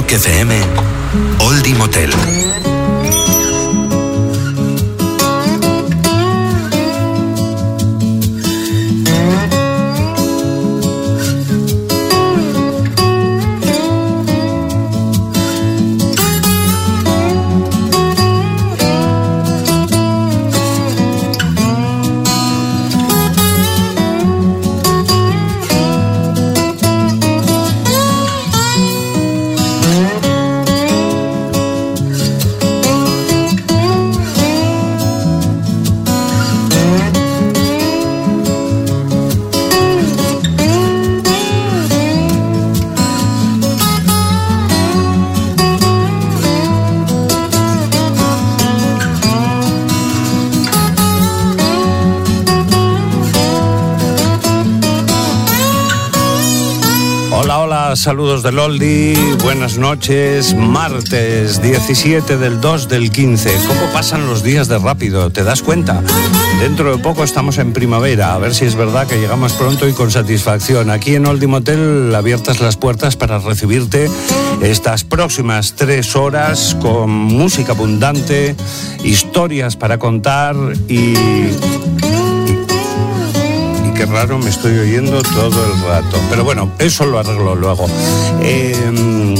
Rock FM, Oldie Motel. Saludos del Oldi, buenas noches, martes 17 del 2 del 15. ¿Cómo pasan los días de rápido? ¿Te das cuenta? Dentro de poco estamos en primavera, a ver si es verdad que llegamos pronto y con satisfacción. Aquí en Oldie Motel abiertas las puertas para recibirte estas próximas tres horas con música abundante, historias para contar y raro me estoy oyendo todo el rato. Pero bueno, eso lo arreglo luego. Em,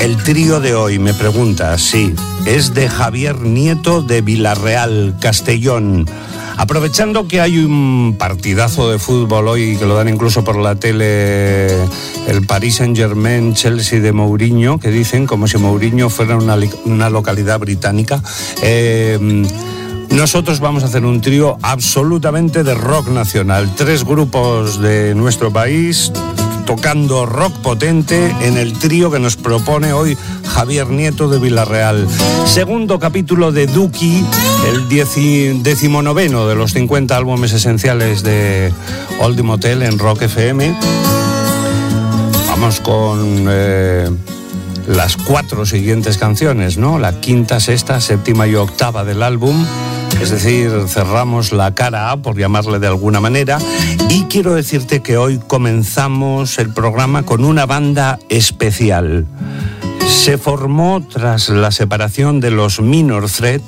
el trío de hoy, me pregunta, sí, es de Javier Nieto de Villarreal, Castellón. Aprovechando que hay un partidazo de fútbol hoy, que lo dan incluso por la tele, el Paris Saint-Germain, Chelsea de Mourinho, que dicen como si Mourinho fuera una, una localidad británica. Eh, nosotros vamos a hacer un trío absolutamente de rock nacional. Tres grupos de nuestro país tocando rock potente en el trío que nos propone hoy Javier Nieto de Villarreal. Segundo capítulo de Duki, el decimonoveno de los 50 álbumes esenciales de Old Motel en Rock FM. Vamos con eh, las cuatro siguientes canciones, ¿no? La quinta, sexta, séptima y octava del álbum. Es decir, cerramos la cara A, por llamarle de alguna manera, y quiero decirte que hoy comenzamos el programa con una banda especial. Se formó tras la separación de los Minor Threat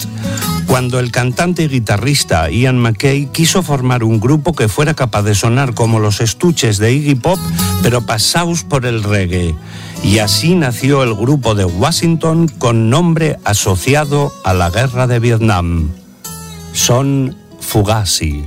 cuando el cantante y guitarrista Ian McKay quiso formar un grupo que fuera capaz de sonar como los estuches de Iggy Pop, pero pasaos por el reggae. Y así nació el grupo de Washington con nombre asociado a la guerra de Vietnam son Fugazi.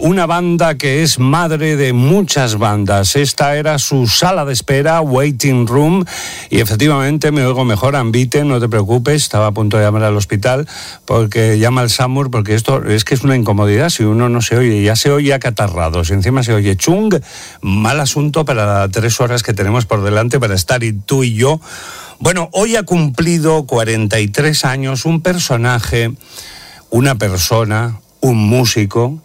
Una banda que es madre de muchas bandas. Esta era su sala de espera, Waiting Room, y efectivamente me oigo mejor, Ambite, no te preocupes, estaba a punto de llamar al hospital, porque llama al SAMUR, porque esto es que es una incomodidad, si uno no se oye, ya se oye acatarrado, si encima se oye chung, mal asunto para las tres horas que tenemos por delante para estar y tú y yo. Bueno, hoy ha cumplido 43 años un personaje, una persona, un músico,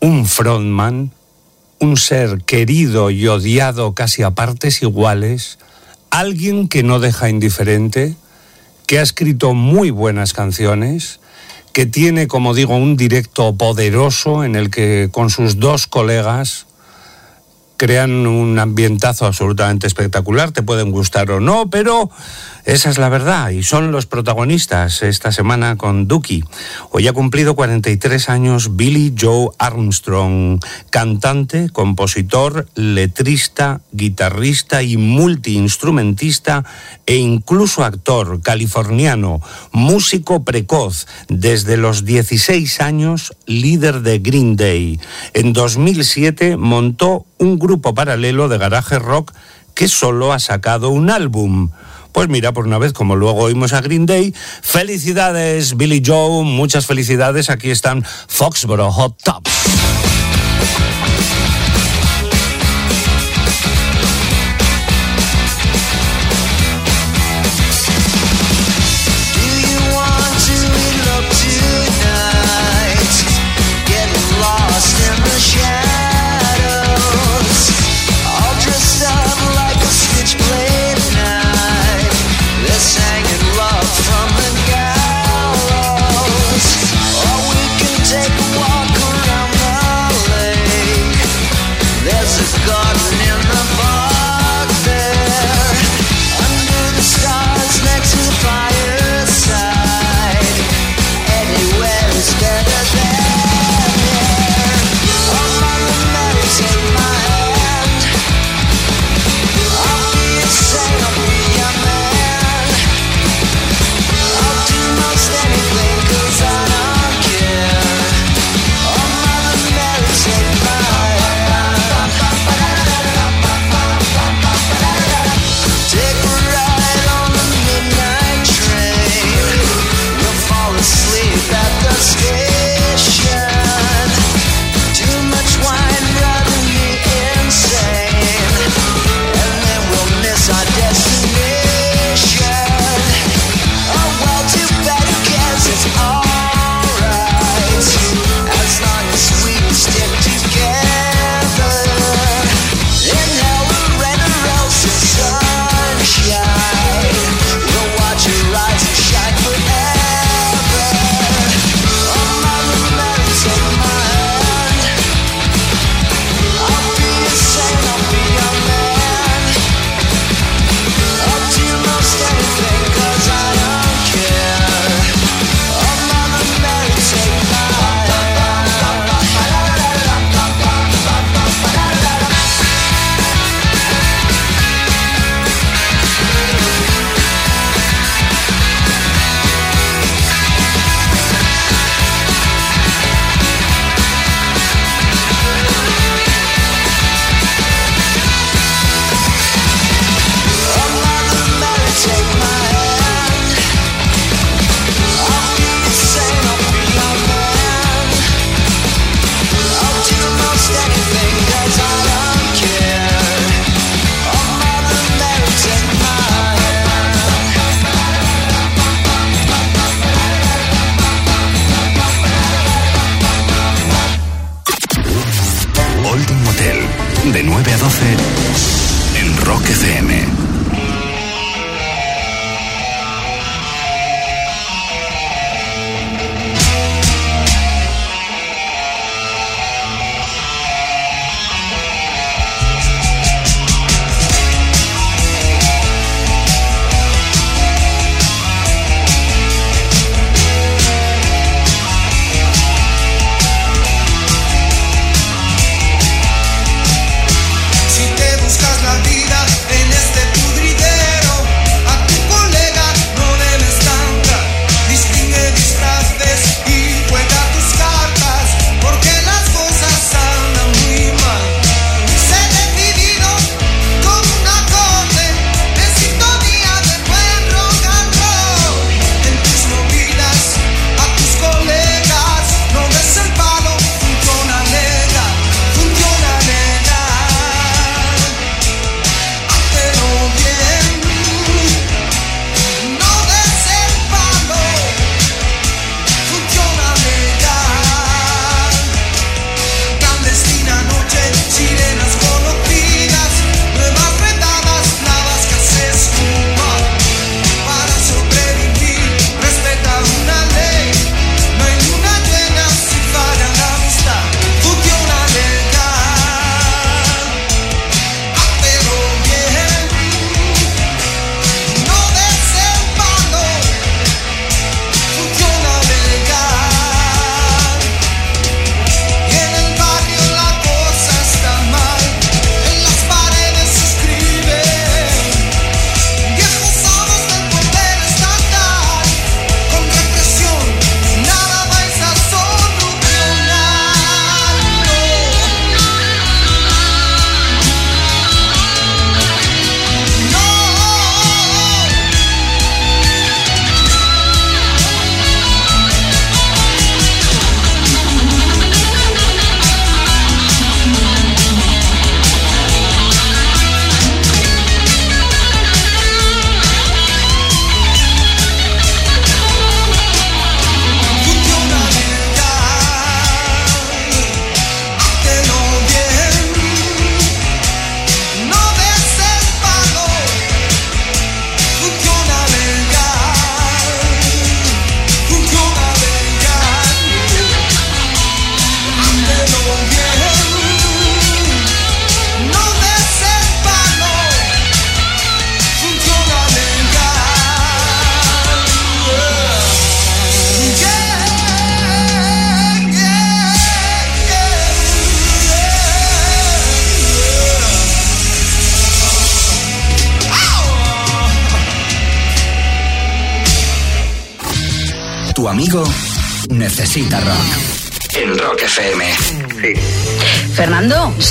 un frontman, un ser querido y odiado casi a partes iguales, alguien que no deja indiferente, que ha escrito muy buenas canciones, que tiene, como digo, un directo poderoso en el que con sus dos colegas crean un ambientazo absolutamente espectacular, te pueden gustar o no, pero esa es la verdad y son los protagonistas esta semana con Dookie. Hoy ha cumplido 43 años Billy Joe Armstrong, cantante, compositor, letrista, guitarrista y multiinstrumentista e incluso actor californiano, músico precoz, desde los 16 años líder de Green Day. En 2007 montó un grupo paralelo de garaje rock que solo ha sacado un álbum. Pues mira, por una vez, como luego oímos a Green Day, felicidades Billy Joe, muchas felicidades, aquí están Foxborough Hot Tops.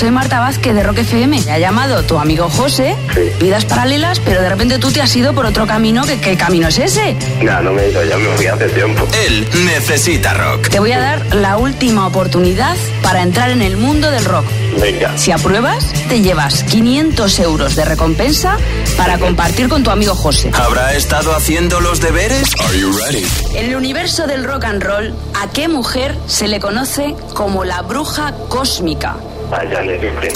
Soy Marta Vázquez de Rock FM. Me ha llamado tu amigo José, vidas paralelas, pero de repente tú te has ido por otro camino. ¿Qué, qué camino es ese? No, no me he ido, ya me fui hace tiempo. Él necesita rock. Te voy a dar la última oportunidad para entrar en el mundo del rock. Venga. Si apruebas, te llevas 500 euros de recompensa para compartir con tu amigo José. ¿Habrá estado haciendo los deberes? Are you ready? En el universo del rock and roll, ¿a qué mujer se le conoce como la bruja cósmica? Allá le dicen.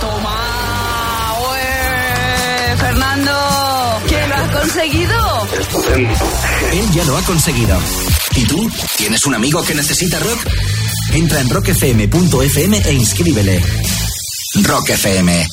¡Toma! ¡Ué! ¡Fernando! ¿Qué lo has conseguido? Estupendo. Él ya lo ha conseguido. ¿Y tú? ¿Tienes un amigo que necesita rock? Entra en rockfm.fm e inscríbele. Rock FM.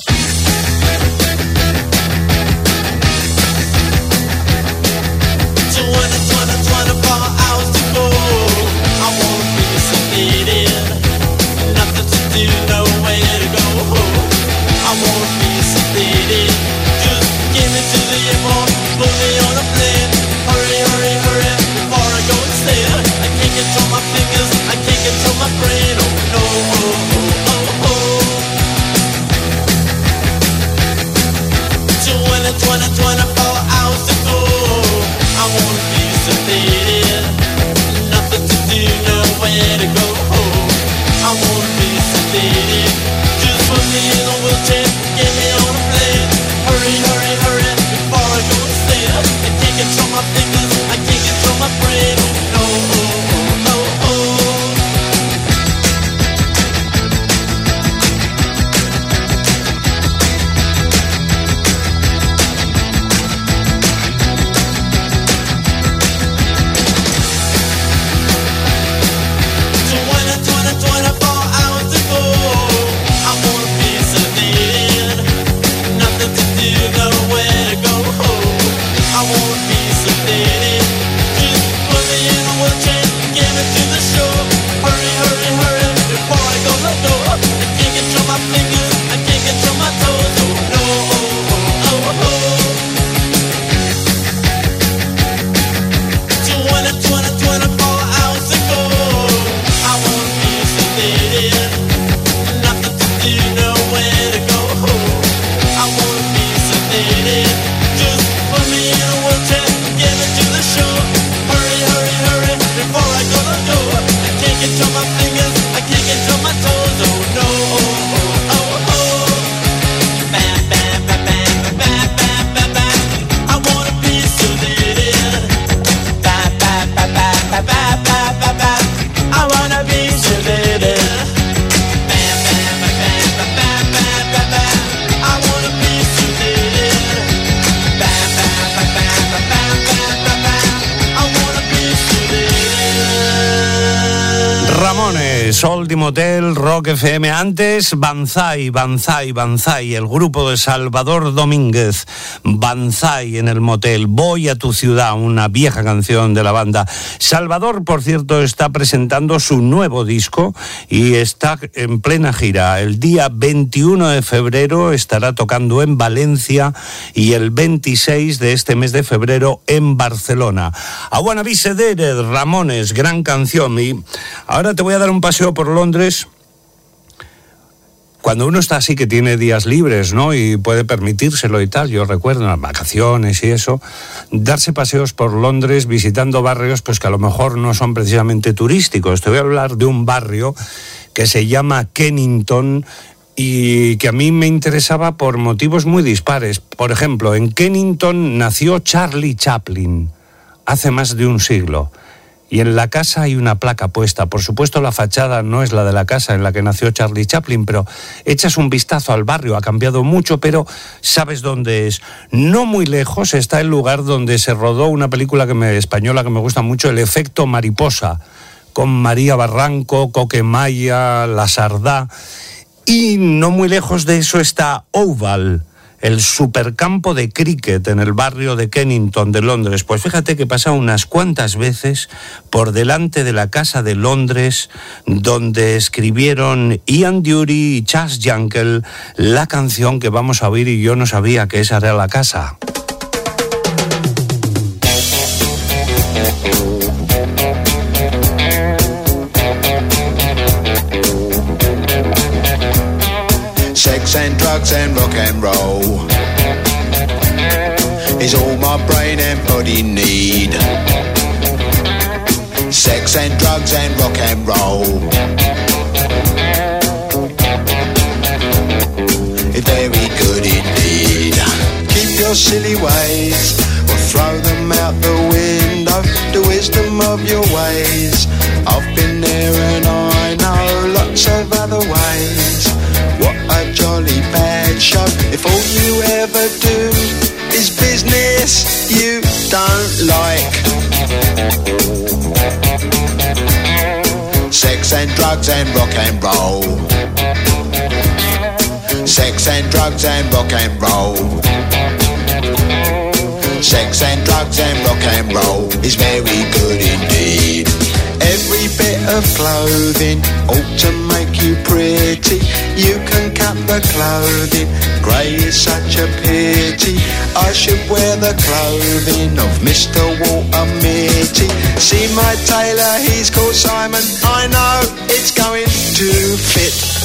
FM. Antes, Banzai, Banzai, Banzai, el grupo de Salvador Domínguez. Banzai en el motel. Voy a tu ciudad, una vieja canción de la banda. Salvador, por cierto, está presentando su nuevo disco y está en plena gira. El día 21 de febrero estará tocando en Valencia y el 26 de este mes de febrero en Barcelona. A Sedated, Ramones, gran canción. Y ahora te voy a dar un paseo por Londres. Cuando uno está así que tiene días libres, ¿no? Y puede permitírselo y tal, yo recuerdo las vacaciones y eso, darse paseos por Londres visitando barrios pues que a lo mejor no son precisamente turísticos. Te voy a hablar de un barrio que se llama Kennington y que a mí me interesaba por motivos muy dispares. Por ejemplo, en Kennington nació Charlie Chaplin hace más de un siglo. Y en la casa hay una placa puesta. Por supuesto, la fachada no es la de la casa en la que nació Charlie Chaplin, pero echas un vistazo al barrio, ha cambiado mucho, pero sabes dónde es. No muy lejos está el lugar donde se rodó una película que me, española que me gusta mucho, El efecto mariposa, con María Barranco, Coquemaya, La Sardá. Y no muy lejos de eso está Oval el supercampo de cricket en el barrio de Kennington de Londres. Pues fíjate que pasa unas cuantas veces por delante de la casa de Londres donde escribieron Ian Dury y Chas Jankel la canción que vamos a oír y yo no sabía que esa era la casa. Drugs and rock and roll is all my brain and body need. Sex and drugs and rock and roll. Very good indeed. Keep your silly ways or throw them out the window. The wisdom of your ways. I've been there and I know lots of other ways. What a jolly bad show. If all you ever do is business you don't like. Sex and drugs and rock and roll. Sex and drugs and rock and roll. Sex and drugs and rock and roll is very good indeed. Every bit of clothing ought to make you pretty. You can cut the clothing, grey is such a pity. I should wear the clothing of Mr. Walter Mitty. See my tailor, he's called Simon. I know it's going to fit.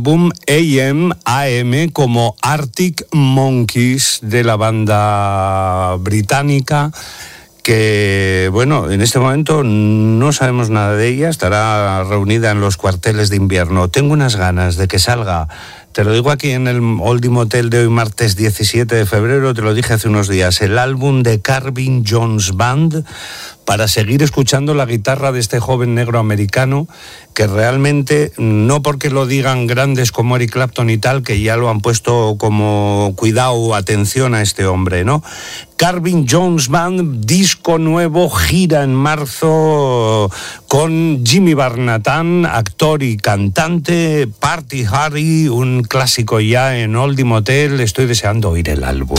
álbum AM AM como Arctic Monkeys de la banda británica que, bueno, en este momento no sabemos nada de ella, estará reunida en los cuarteles de invierno. Tengo unas ganas de que salga. Te lo digo aquí en el Oldie Motel de hoy, martes 17 de febrero, te lo dije hace unos días, el álbum de Carvin Jones Band para seguir escuchando la guitarra de este joven negro americano que realmente, no porque lo digan grandes como Eric Clapton y tal, que ya lo han puesto como cuidado atención a este hombre, ¿no? Carvin Jones Band, disco nuevo, gira en marzo con Jimmy Barnatán, actor y cantante, Party Harry, un clásico ya en Oldie Motel, estoy deseando oír el álbum.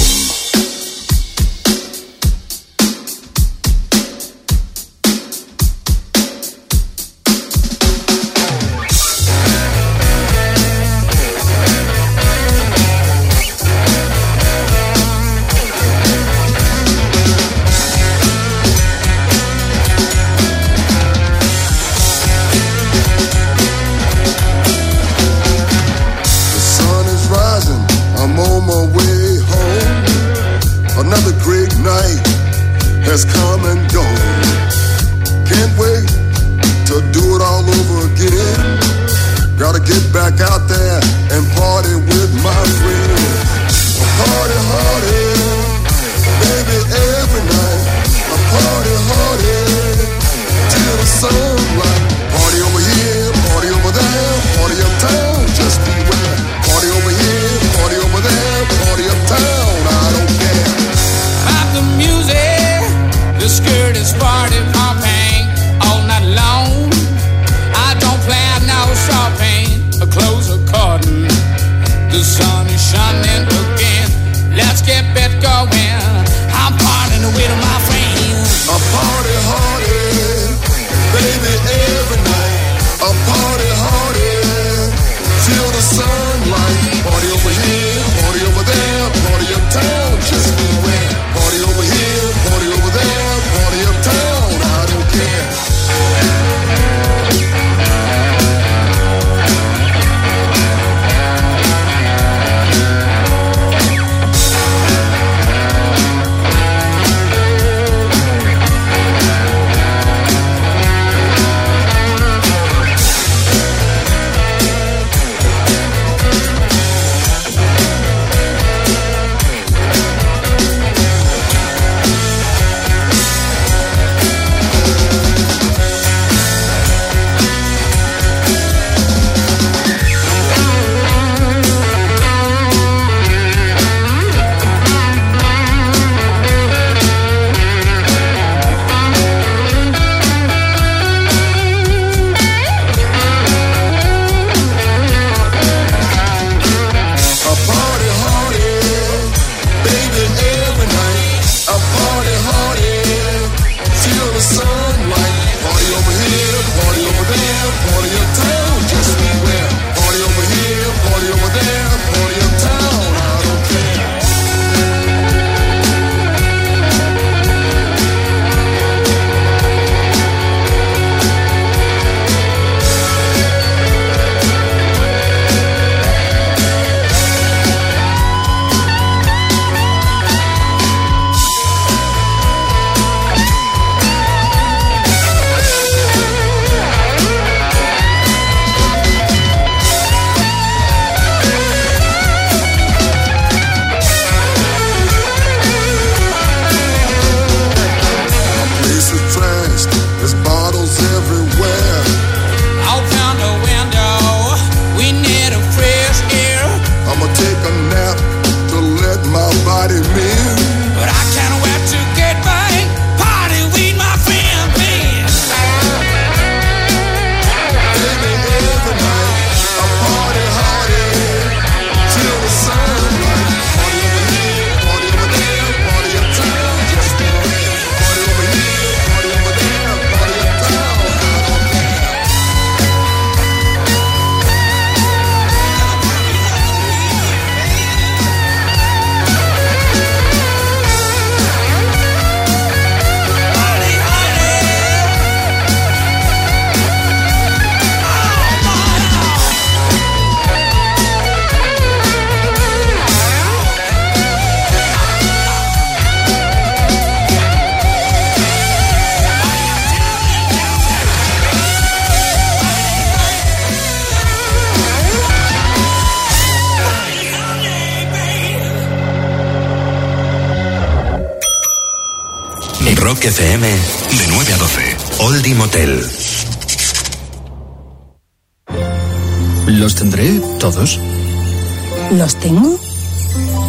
¿Los tengo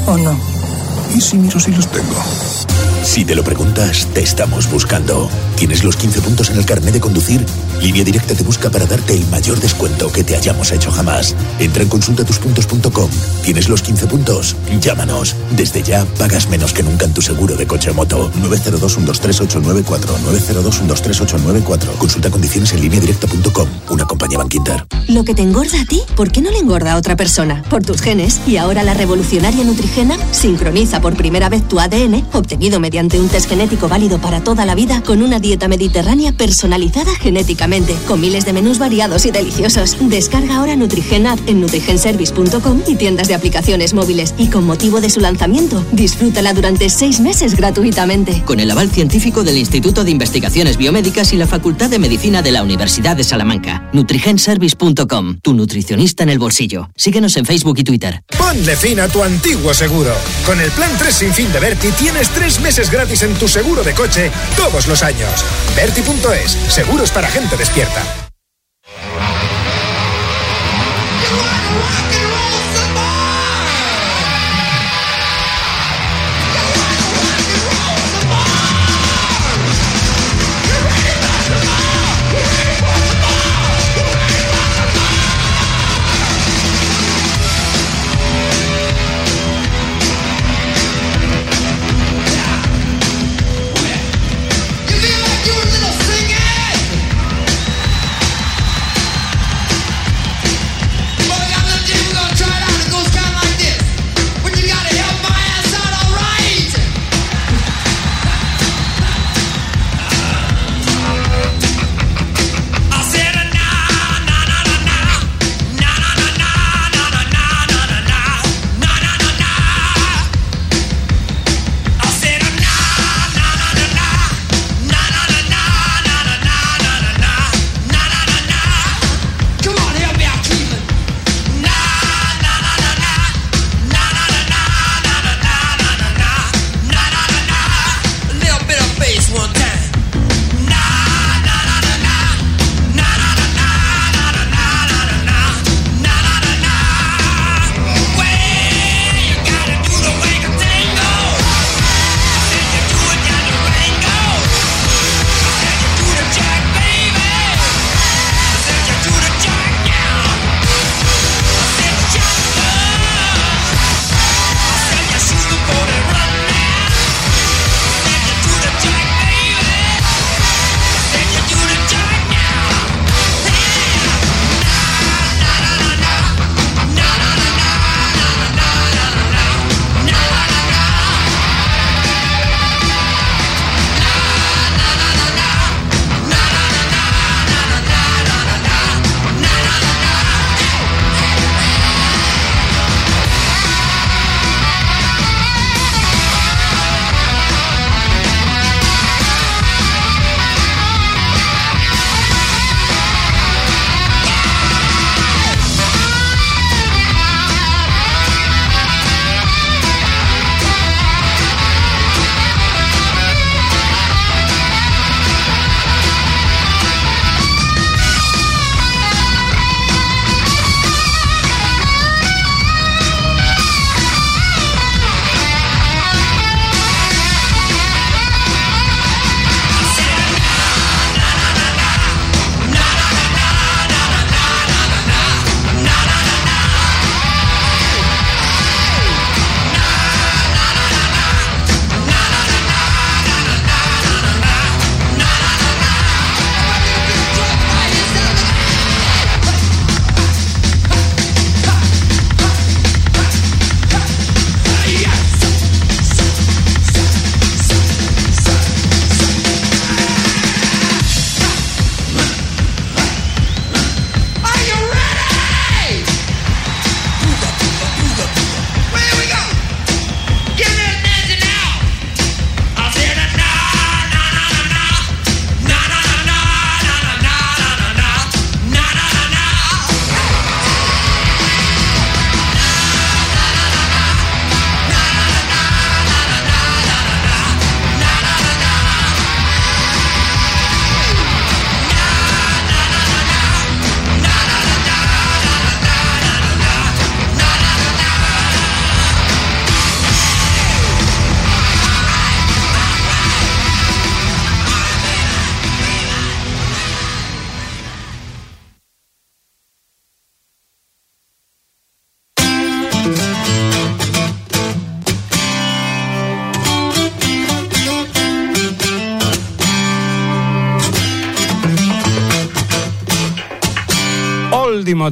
o no? ¿Y si miro si los tengo? Si te lo preguntas, te estamos buscando. ¿Tienes los 15 puntos en el carnet de conducir? Línea Directa te busca para darte el mayor descuento que te hayamos hecho jamás. Entra en consultatuspuntos.com. ¿Tienes los 15 puntos? Llámanos. Desde ya pagas menos que nunca en tu seguro de coche o moto. 902-123-894. 902-123-894. Consulta condiciones en lineadirecta.com. Una compañía Banquinter. Lo que te engorda a ti, ¿por qué no le engorda a otra persona? Por tus genes. Y ahora la revolucionaria Nutrigena sincroniza por primera vez tu ADN, obtenido mediante un test genético válido para toda la vida, con una dieta mediterránea personalizada genéticamente, con miles de menús variados y deliciosos. Descarga ahora Nutrigen App en nutrigenservice.com y tiendas de aplicaciones móviles. Y con motivo de su lanzamiento, disfrútala durante seis meses gratuitamente. Con el aval científico del Instituto de Investigaciones Biomédicas y la Facultad de Medicina de la Universidad de Salamanca. Nutrigenservice.com, tu nutricionista en el bolsillo. Síguenos en Facebook y Twitter. Ponle fin a tu antiguo seguro. Con el plan 3 sin fin de Berti tienes tres meses gratis en tu seguro de coche todos los años. Berti.es, seguros para gente despierta.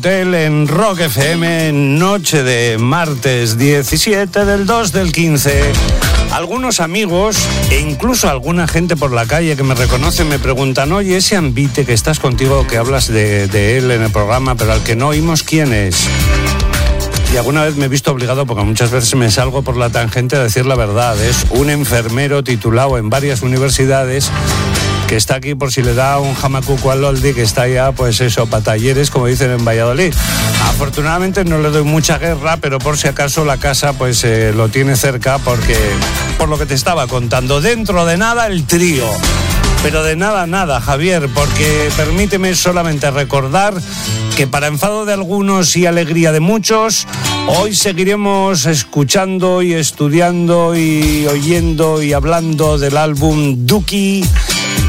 Motel en Rock FM, noche de martes 17 del 2 del 15. Algunos amigos e incluso alguna gente por la calle que me reconoce me preguntan, oye, ese ambite que estás contigo, que hablas de, de él en el programa, pero al que no oímos quién es. Y alguna vez me he visto obligado, porque muchas veces me salgo por la tangente a decir la verdad. Es un enfermero titulado en varias universidades que está aquí por si le da un jamacuco al Loldi, que está ya, pues eso, para talleres, como dicen en Valladolid. Afortunadamente no le doy mucha guerra, pero por si acaso la casa, pues eh, lo tiene cerca, porque, por lo que te estaba contando, dentro de nada el trío. Pero de nada, nada, Javier, porque permíteme solamente recordar que para enfado de algunos y alegría de muchos, hoy seguiremos escuchando y estudiando y oyendo y hablando del álbum Dookie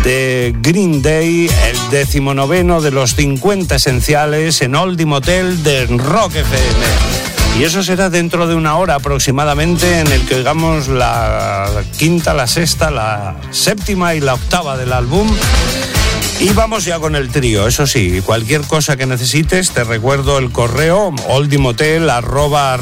de Green Day, el decimonoveno de los 50 esenciales en Oldie Motel de Rock FM. Y eso será dentro de una hora aproximadamente en el que oigamos la quinta, la sexta, la séptima y la octava del álbum. Y vamos ya con el trío, eso sí, cualquier cosa que necesites, te recuerdo el correo oldimotel arroba.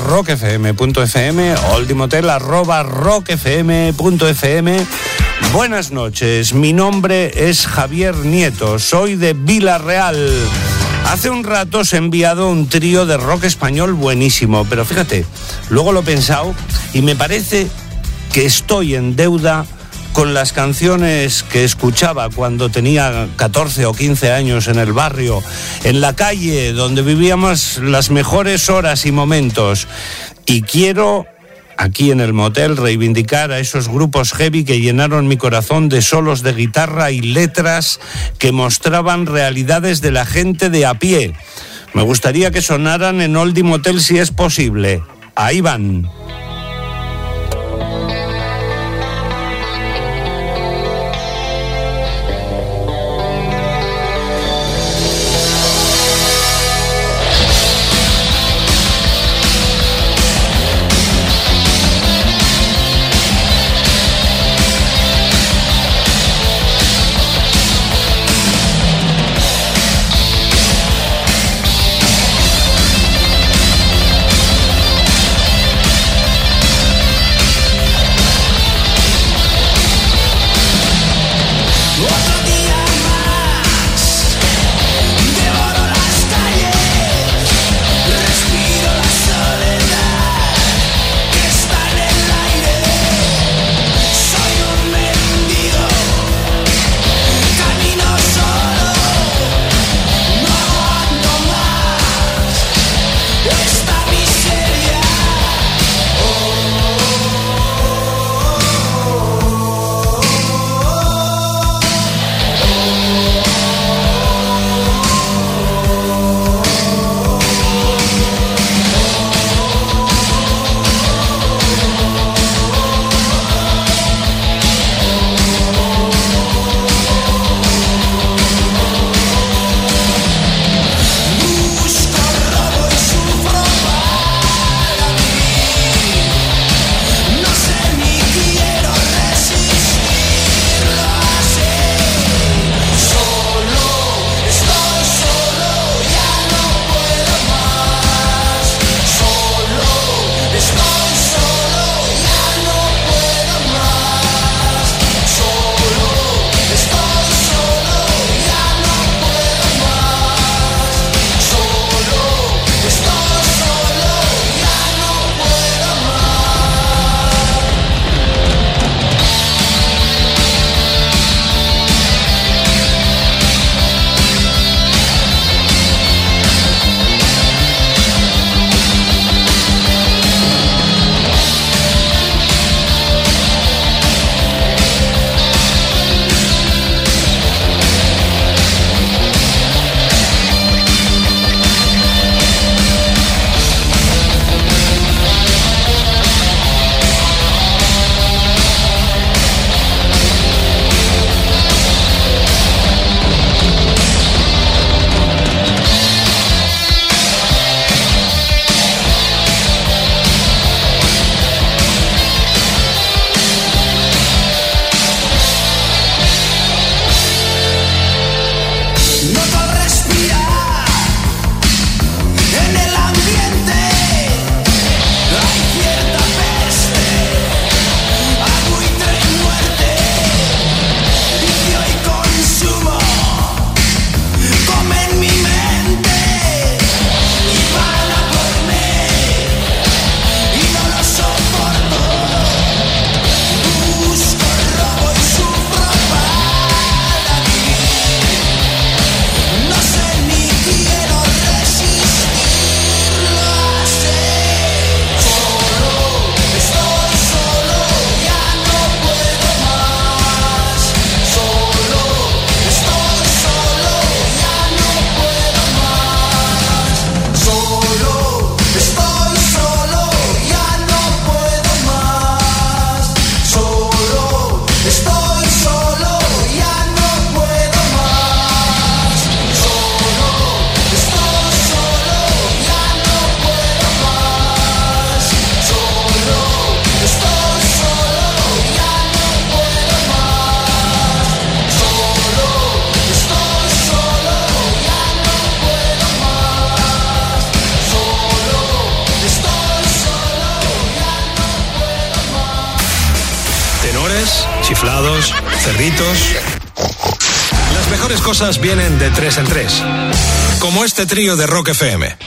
Buenas noches, mi nombre es Javier Nieto, soy de Vila Real. Hace un rato os he enviado un trío de rock español buenísimo, pero fíjate, luego lo he pensado y me parece que estoy en deuda con las canciones que escuchaba cuando tenía 14 o 15 años en el barrio, en la calle donde vivíamos las mejores horas y momentos. Y quiero aquí en el motel reivindicar a esos grupos heavy que llenaron mi corazón de solos de guitarra y letras que mostraban realidades de la gente de a pie. Me gustaría que sonaran en Oldie Motel si es posible. Ahí van. vienen de tres en tres, como este trío de Rock FM.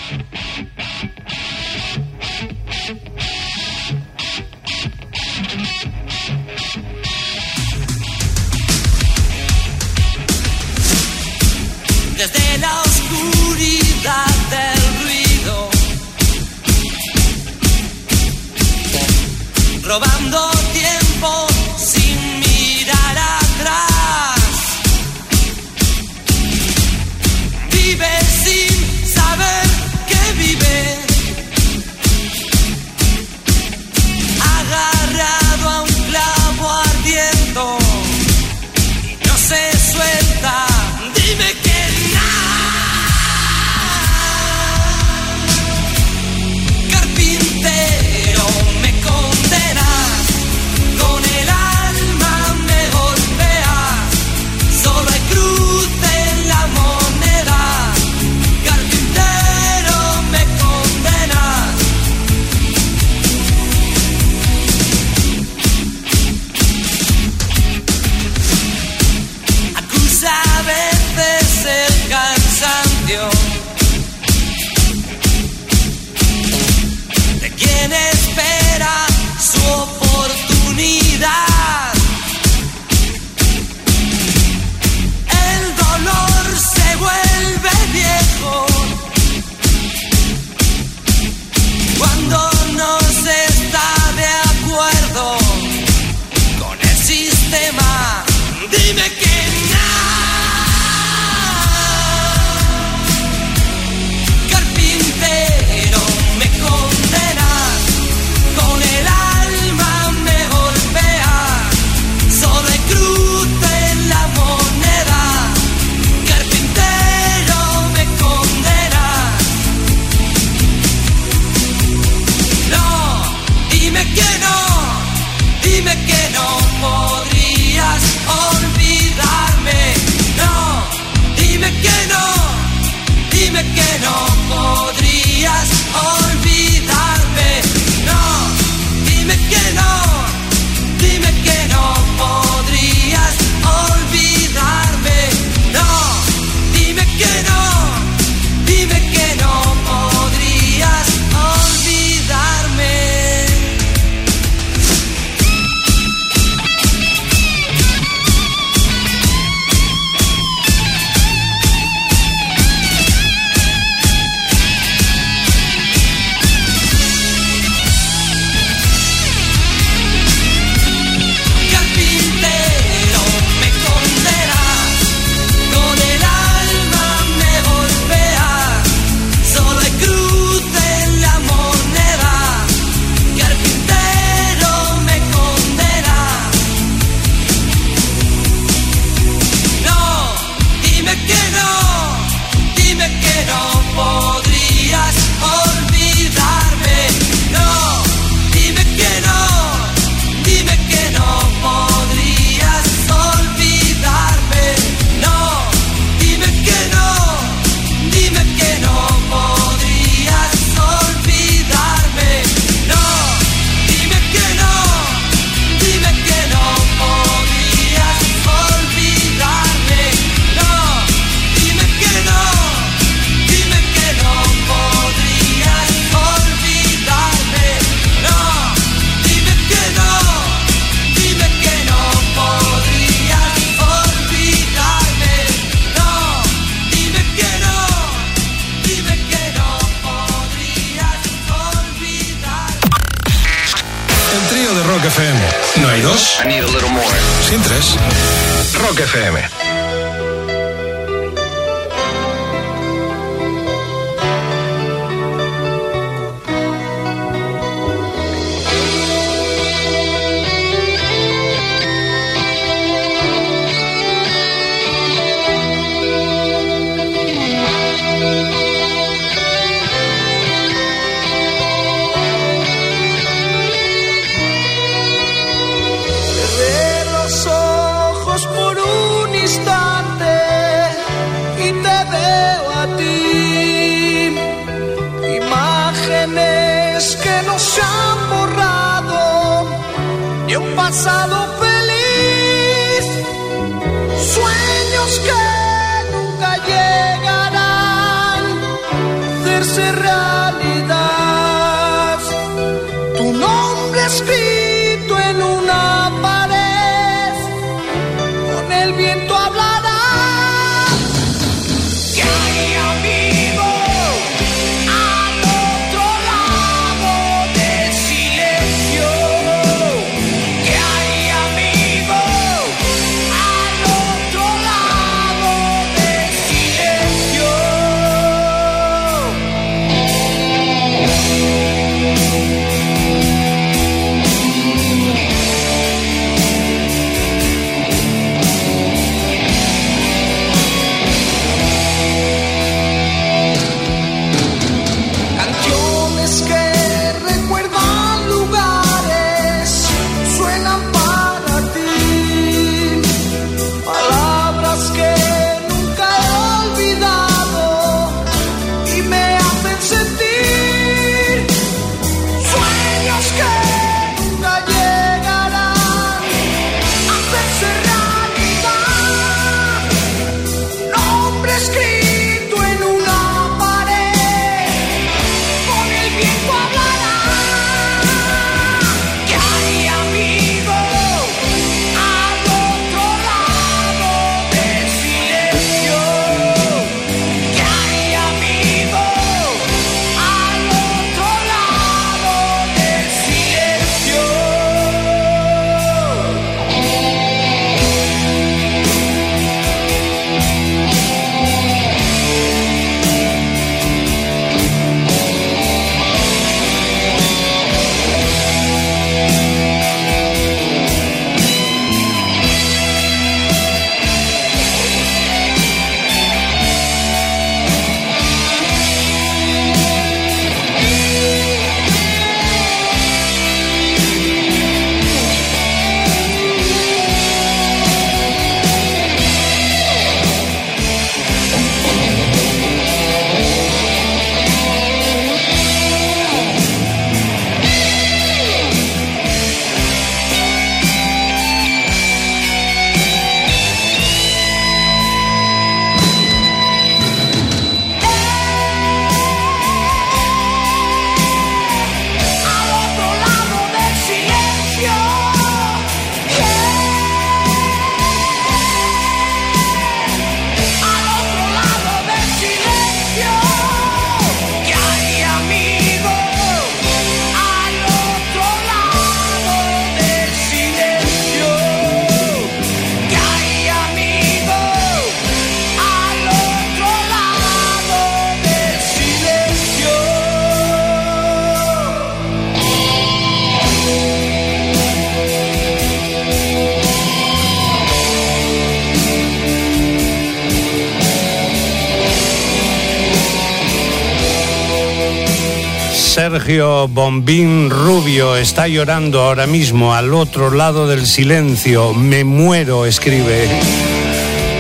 Bombín Rubio está llorando ahora mismo al otro lado del silencio. Me muero, escribe.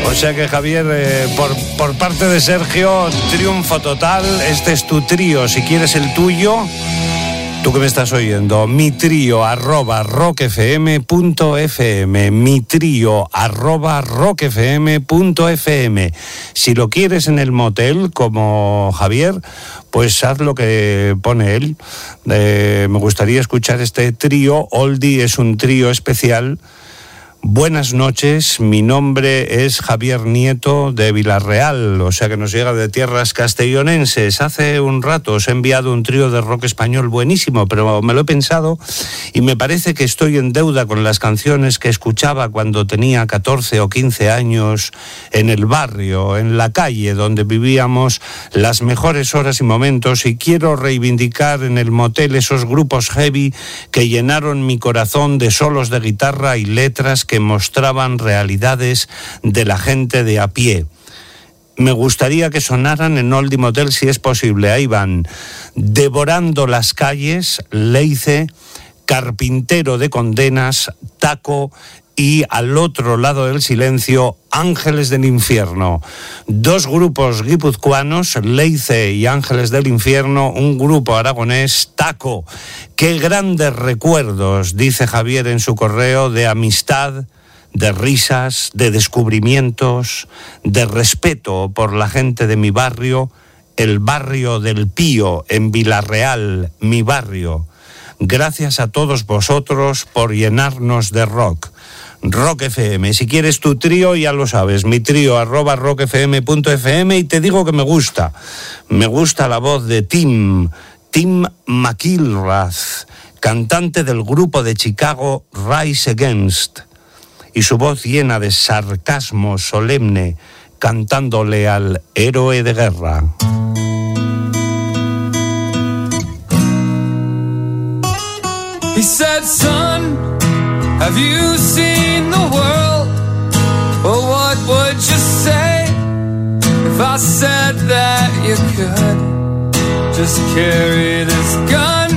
O sea que Javier, eh, por, por parte de Sergio, triunfo total. Este es tu trío. Si quieres el tuyo, tú que me estás oyendo, mi trío arroba rockfm.fm, mi trío arroba rockfm.fm. Si lo quieres en el motel, como Javier, pues haz lo que pone él. Eh, me gustaría escuchar este trío. Oldie es un trío especial. Buenas noches, mi nombre es Javier Nieto de Villarreal, o sea que nos llega de tierras castellonenses. Hace un rato os he enviado un trío de rock español buenísimo, pero me lo he pensado y me parece que estoy en deuda con las canciones que escuchaba cuando tenía 14 o 15 años en el barrio, en la calle donde vivíamos las mejores horas y momentos y quiero reivindicar en el motel esos grupos heavy que llenaron mi corazón de solos de guitarra y letras que mostraban realidades de la gente de a pie. Me gustaría que sonaran en Oldie Motel si es posible. Ahí van. Devorando las calles, Leice, Carpintero de Condenas, Taco y al otro lado del silencio, Ángeles del Infierno. Dos grupos guipuzcoanos, Leice y Ángeles del Infierno, un grupo aragonés, Taco. Qué grandes recuerdos, dice Javier en su correo, de amistad, de risas, de descubrimientos, de respeto por la gente de mi barrio, el barrio del Pío en Villarreal, mi barrio. Gracias a todos vosotros por llenarnos de rock. Rock FM. Si quieres tu trío, ya lo sabes, mi trío arroba rockfm.fm y te digo que me gusta. Me gusta la voz de Tim, Tim McIlrath, cantante del grupo de Chicago Rise Against, y su voz llena de sarcasmo solemne, cantándole al héroe de guerra. World? Well, what would you say if I said that you could just carry this gun?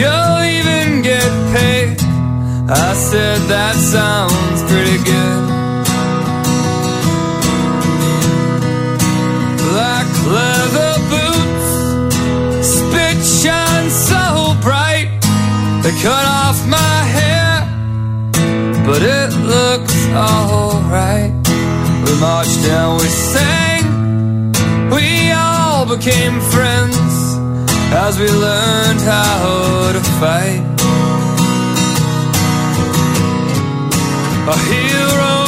You'll even get paid. I said, that sounds pretty good. Black leather boots, spit shine so bright. They cut alright. We marched and we sang, we all became friends as we learned how to fight. A hero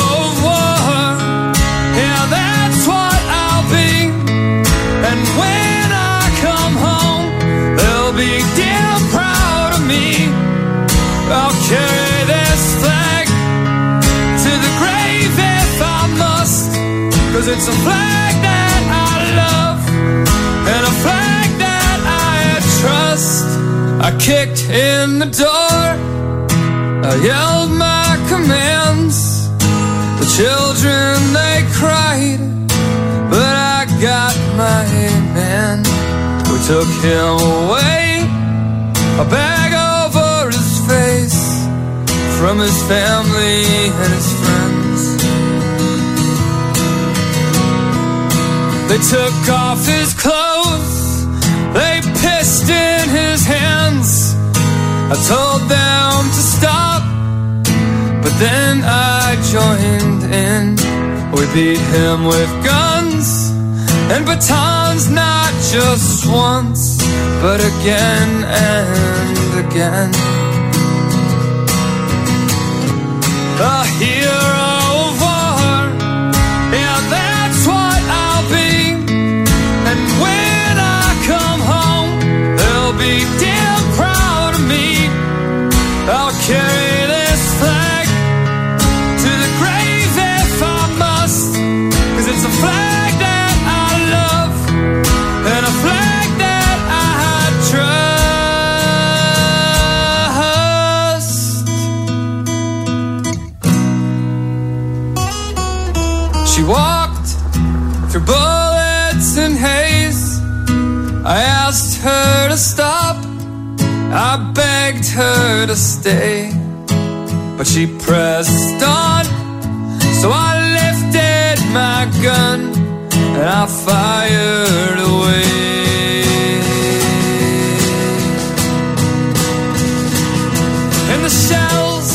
Cause it's a flag that I love and a flag that I trust. I kicked in the door, I yelled my commands. The children they cried, but I got my man. We took him away, a bag over his face from his family and his friends. Took off his clothes, they pissed in his hands. I told them to stop, but then I joined in. We beat him with guns and batons, not just once, but again and again. A hero her to stay. But she pressed on. So I lifted my gun and I fired away. And the shells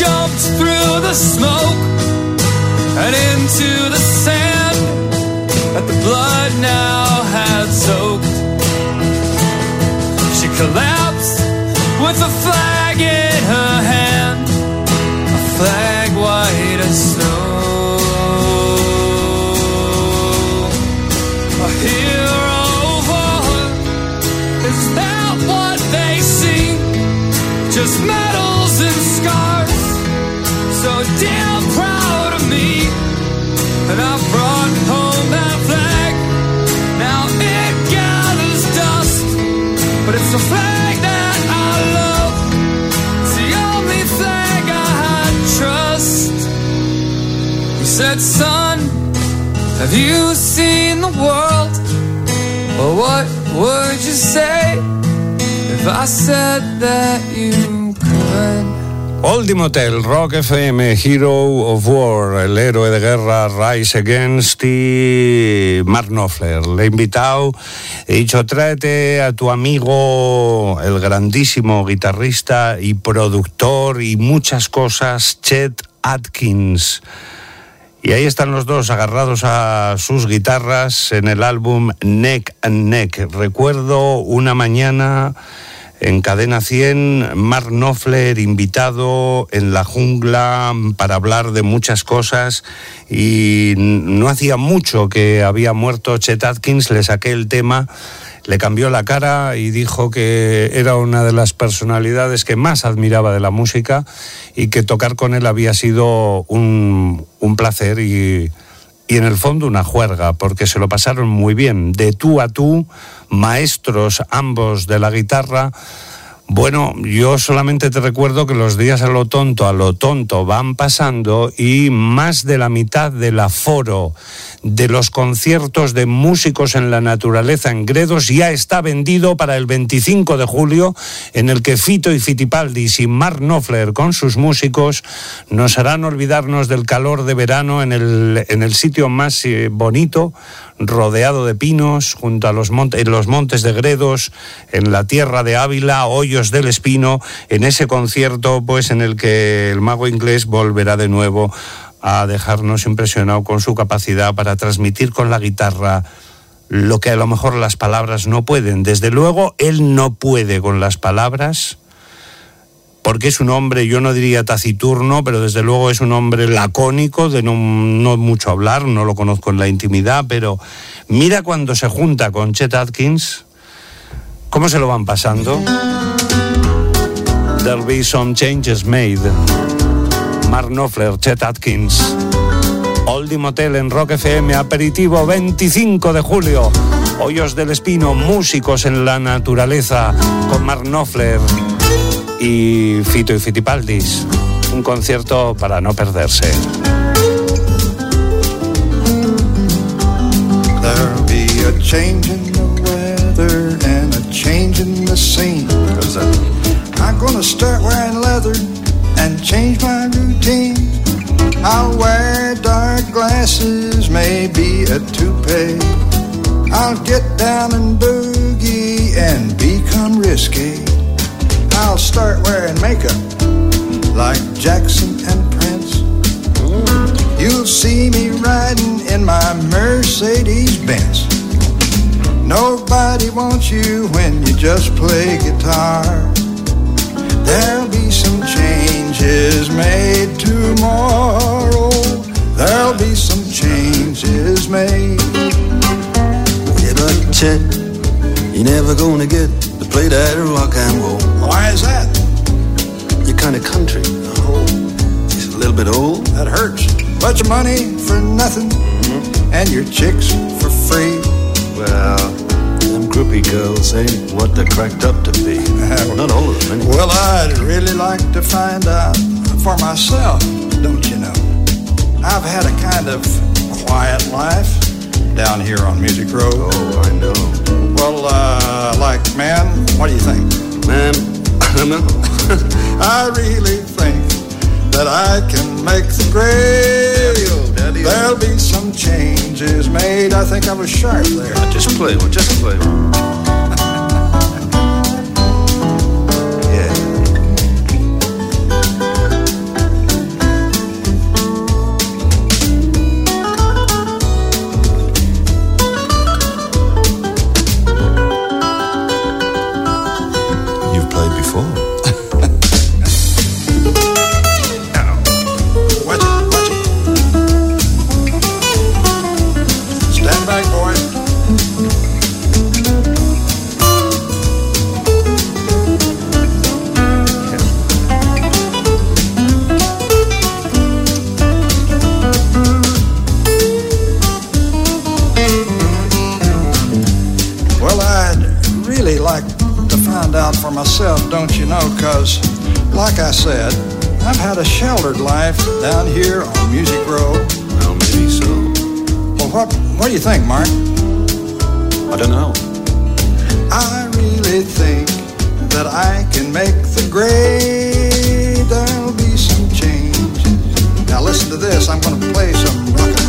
jumped through the smoke and into the sand that the blood now had soaked. She collapsed have you seen the world? Or what would you say if I said that you could? Oldie Motel, Rock FM, Hero of War, el héroe de guerra Rise Against y Mark Knopfler. Le he invitado, he dicho, tráete a tu amigo, el grandísimo guitarrista y productor y muchas cosas, Chet Atkins. Y ahí están los dos agarrados a sus guitarras en el álbum Neck and Neck. Recuerdo una mañana en Cadena 100, Mark Knopfler invitado en la jungla para hablar de muchas cosas y no hacía mucho que había muerto Chet Atkins, le saqué el tema, le cambió la cara y dijo que era una de las personalidades que más admiraba de la música y que tocar con él había sido un, un placer y y en el fondo una juerga, porque se lo pasaron muy bien, de tú a tú, maestros ambos de la guitarra. Bueno, yo solamente te recuerdo que los días a lo tonto, a lo tonto van pasando y más de la mitad del aforo de los conciertos de músicos en la naturaleza en Gredos ya está vendido para el 25 de julio, en el que Fito y Fitipaldis y Mark Knopfler con sus músicos nos harán olvidarnos del calor de verano en el, en el sitio más eh, bonito, rodeado de pinos, junto a los montes, en los montes de Gredos, en la tierra de Ávila, Hoyos del Espino, en ese concierto pues en el que el mago inglés volverá de nuevo a dejarnos impresionado con su capacidad para transmitir con la guitarra lo que a lo mejor las palabras no pueden. Desde luego, él no puede con las palabras, porque es un hombre, yo no diría taciturno, pero desde luego es un hombre lacónico, de no, no mucho hablar, no lo conozco en la intimidad, pero mira cuando se junta con Chet Atkins, cómo se lo van pasando. There'll be some changes made. Mark Knopfler, Chet Atkins. Oldie Motel en Rock FM, aperitivo 25 de julio. Hoyos del Espino, músicos en la naturaleza, con Mark Knopfler y Fito y Fitipaldis. Un concierto para no perderse. I'm gonna start wearing leather and change my routine. I'll wear dark glasses, maybe a toupee. I'll get down and boogie and become risky. I'll start wearing makeup like Jackson and Prince. You'll see me riding in my Mercedes Benz. Nobody wants you when you just play guitar. There'll be some changes made tomorrow. There'll be some changes made. Yeah, but Chet, you're never gonna get to play that rock and roll. Why is that? You're kind of country. Oh, just a little bit old. That hurts. Bunch of money for nothing, mm-hmm. and your chicks for free. Well, them groupie girls ain't what they're cracked up to be. Not all of them, anyway. Well, I'd really like to find out for myself, don't you know? I've had a kind of quiet life down here on Music Road. Oh, I know. Well, uh, like, man, what do you think? Man, I don't know. I really think that I can make the grade. There'll be some changes made. I think I was sharp there. Just play one, just play one. Sheltered life down here on Music Row? Well, maybe so. Well, what, what do you think, Mark? I don't know. I really think that I can make the grade. there'll be some changes. Now listen to this, I'm gonna play some rock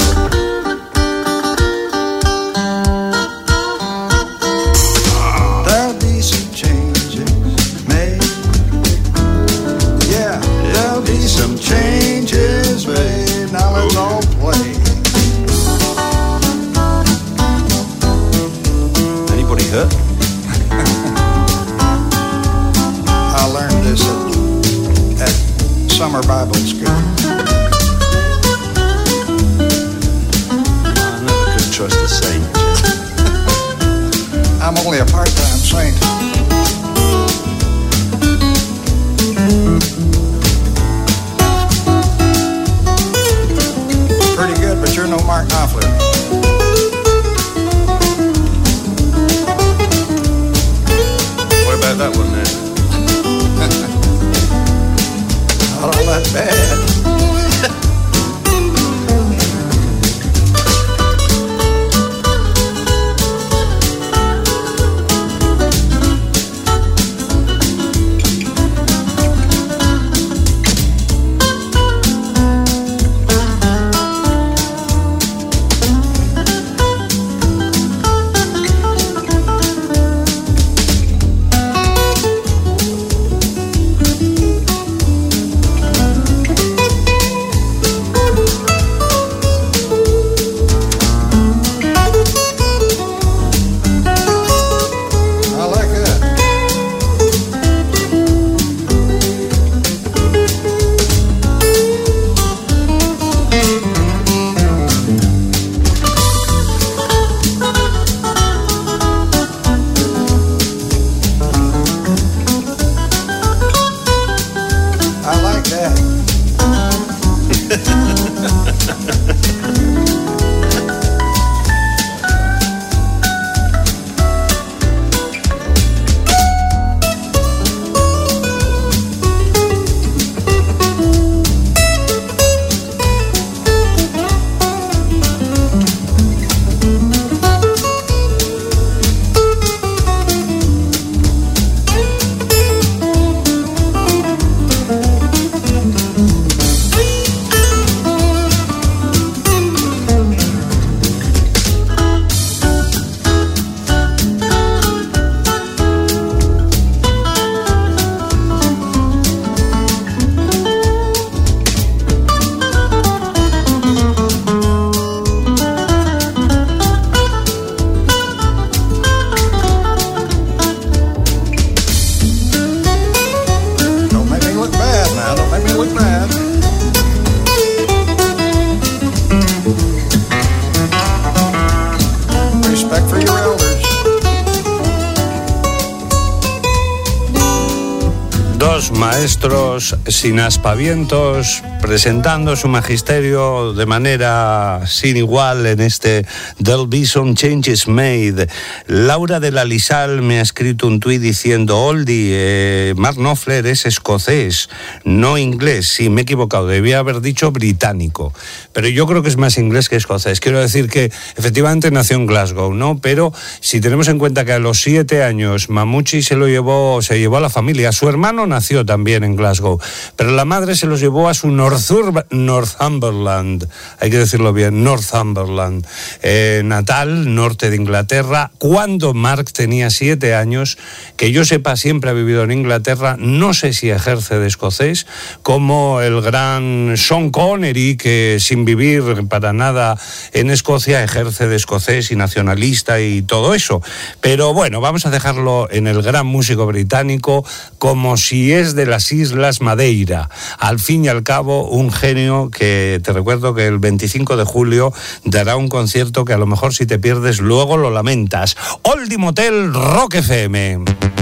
sin aspavientos presentando su magisterio de manera sin igual en este Be Some Changes Made. Laura de la Lisal me ha escrito un tuit diciendo, Oldi, eh, Mark Knopfler es escocés, no inglés. Sí, me he equivocado, debía haber dicho británico. Pero yo creo que es más inglés que escocés. Quiero decir que efectivamente nació en Glasgow, ¿no? Pero si tenemos en cuenta que a los siete años Mamuchi se lo llevó, se llevó a la familia, su hermano nació también en Glasgow, pero la madre se los llevó a su Northumberland, hay que decirlo bien, Northumberland, eh, natal, norte de Inglaterra, cuando Mark tenía siete años, que yo sepa siempre ha vivido en Inglaterra, no sé si ejerce de escocés, como el gran Sean Connery, que sin vivir para nada en Escocia ejerce de escocés y nacionalista y todo eso. Pero bueno, vamos a dejarlo en el gran músico británico como si es de las Islas Madeira. Al fin y al cabo, un genio que te recuerdo que el 25 de julio dará un concierto que a lo mejor si te pierdes luego lo lamentas. Oldie Motel Rock FM.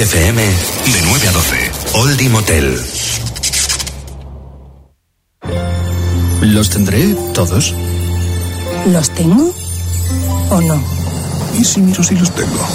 Rock FM, de 9 a 12. Oldie Motel. ¿Los tendré todos? ¿Los tengo o no? ¿Y si miro si los tengo?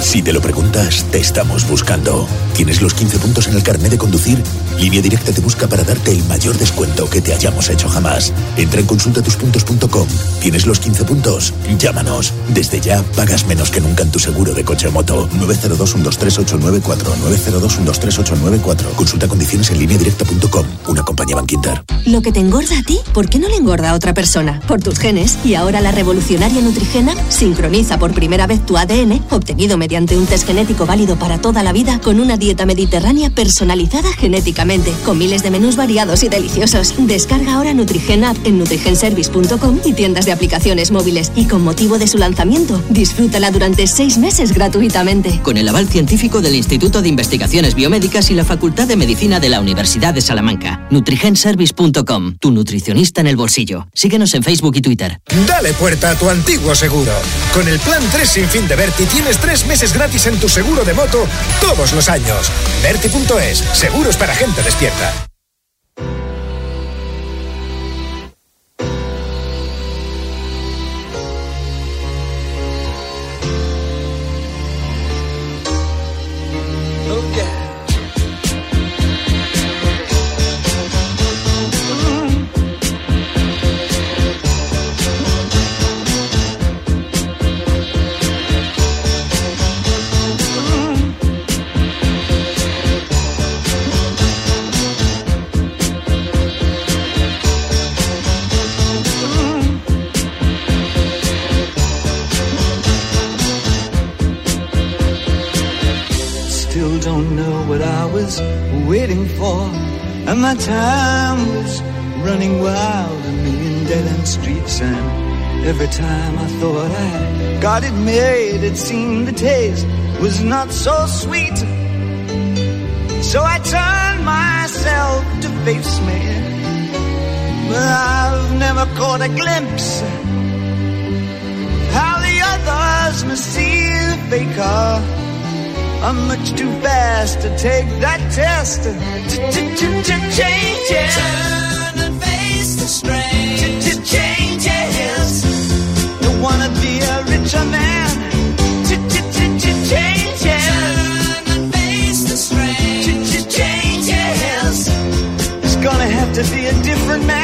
Si te lo preguntas, te estamos buscando. ¿Tienes los 15 puntos en el carnet de conducir? Línea Directa te busca para darte el mayor descuento que te hayamos hecho jamás. Entra en consultatuspuntos.com. ¿Tienes los 15 puntos? Llámanos. Desde ya pagas menos que nunca en tu seguro de coche o moto. 902-123-894. 902-123-894. Consulta condiciones en línea directa.com. Una compañía Banquinter. Lo que te engorda a ti, ¿por qué no le engorda a otra persona? Por tus genes. Y ahora la revolucionaria Nutrigena sincroniza por primera vez tu ADN, obtenido mediante un test genético válido para toda la vida, con una dieta mediterránea personalizada genéticamente, con miles de menús variados y deliciosos. Descarga ahora Nutrigen App en nutrigenservice.com y tiendas de aplicaciones móviles. Y con motivo de su lanzamiento, disfrútala durante seis meses gratuitamente. Con el aval científico del Instituto de Investigaciones Biomédicas y la Facultad de Medicina de la Universidad de Salamanca. Nutrigenservice.com, tu nutricionista en el bolsillo. Síguenos en Facebook y Twitter. Dale puerta a tu antiguo seguro. Con el plan 3 sin fin de Berti tienes tres meses gratis en tu seguro de moto todos los años. Berti.es, seguros para gente despierta. Time was running wild, a million dead end streets. And every time I thought I got it made, it seemed the taste was not so sweet. So I turned myself to face me. But I've never caught a glimpse of how the others must see the faker. I'm much too fast to take that test. To, to, to, to change it. Turn and face the strain. To, to change it. Don't wanna be a richer man. To, to, to, to change it. Turn and face the strain. To, to change it. It's gonna have to be a different man.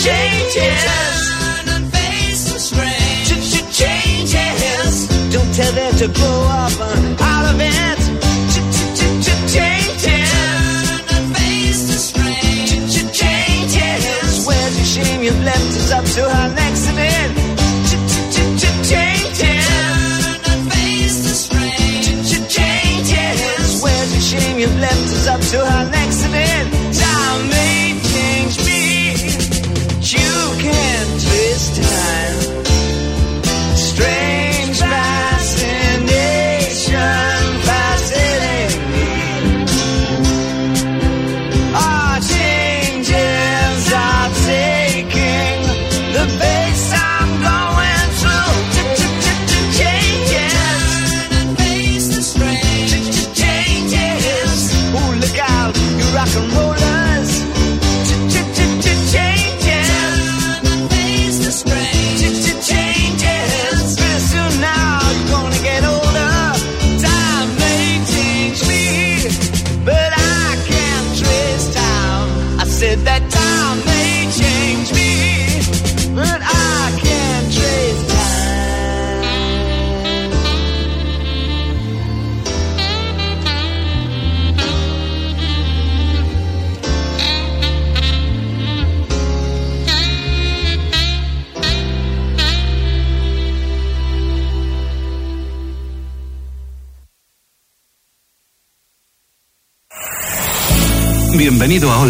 Changes. Turn and face the strain. Changes. Don't tell them to grow up uh, out of it. Changes. Turn and face the. Changes. Where's your shame? You've left us up to our next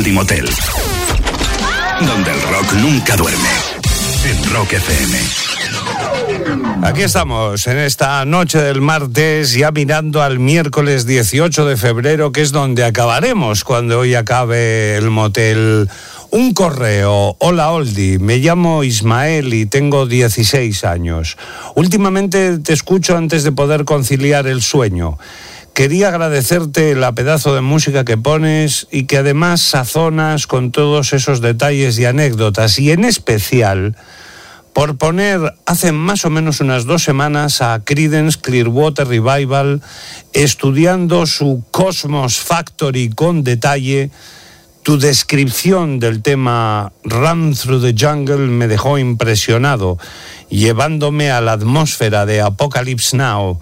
Oldie Motel, donde el rock nunca duerme. En Rock FM. Aquí estamos, en esta noche del martes, ya mirando al miércoles 18 de febrero, que es donde acabaremos cuando hoy acabe el motel. Un correo. Hola Oldi, me llamo Ismael y tengo 16 años. Últimamente te escucho antes de poder conciliar el sueño. Quería agradecerte la pedazo de música que pones y que además sazonas con todos esos detalles y anécdotas y en especial por poner hace más o menos unas dos semanas a Creedence Clearwater Revival estudiando su Cosmos Factory con detalle. Tu descripción del tema Run Through the Jungle me dejó impresionado, llevándome a la atmósfera de Apocalypse Now.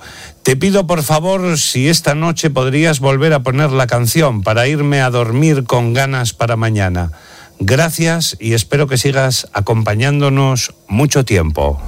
Te pido por favor si esta noche podrías volver a poner la canción para irme a dormir con ganas para mañana. Gracias y espero que sigas acompañándonos mucho tiempo.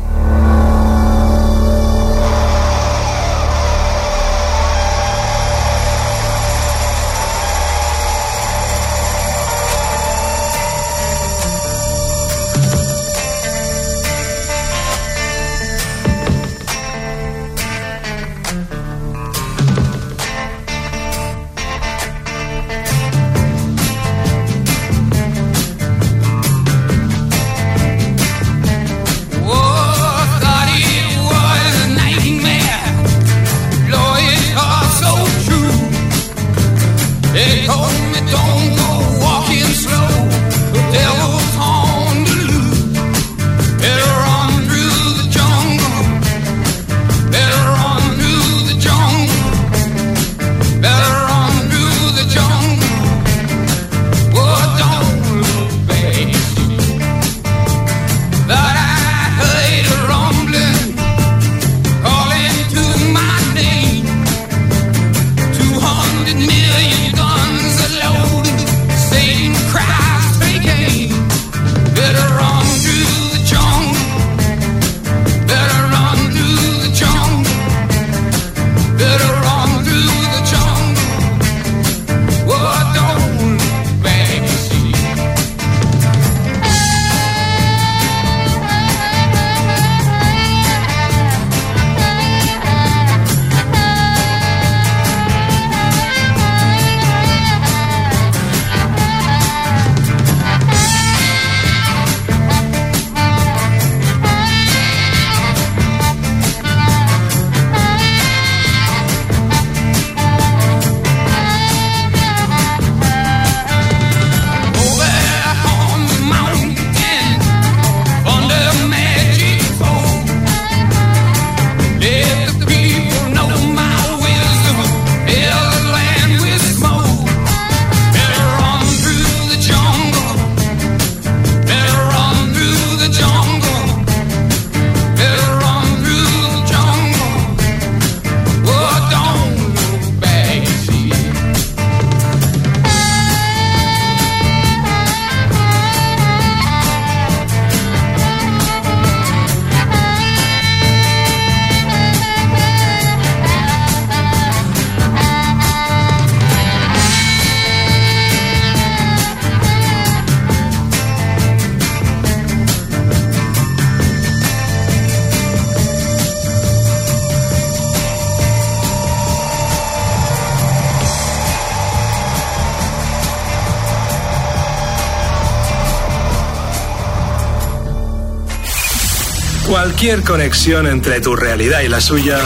Cualquier conexión entre tu realidad y la suya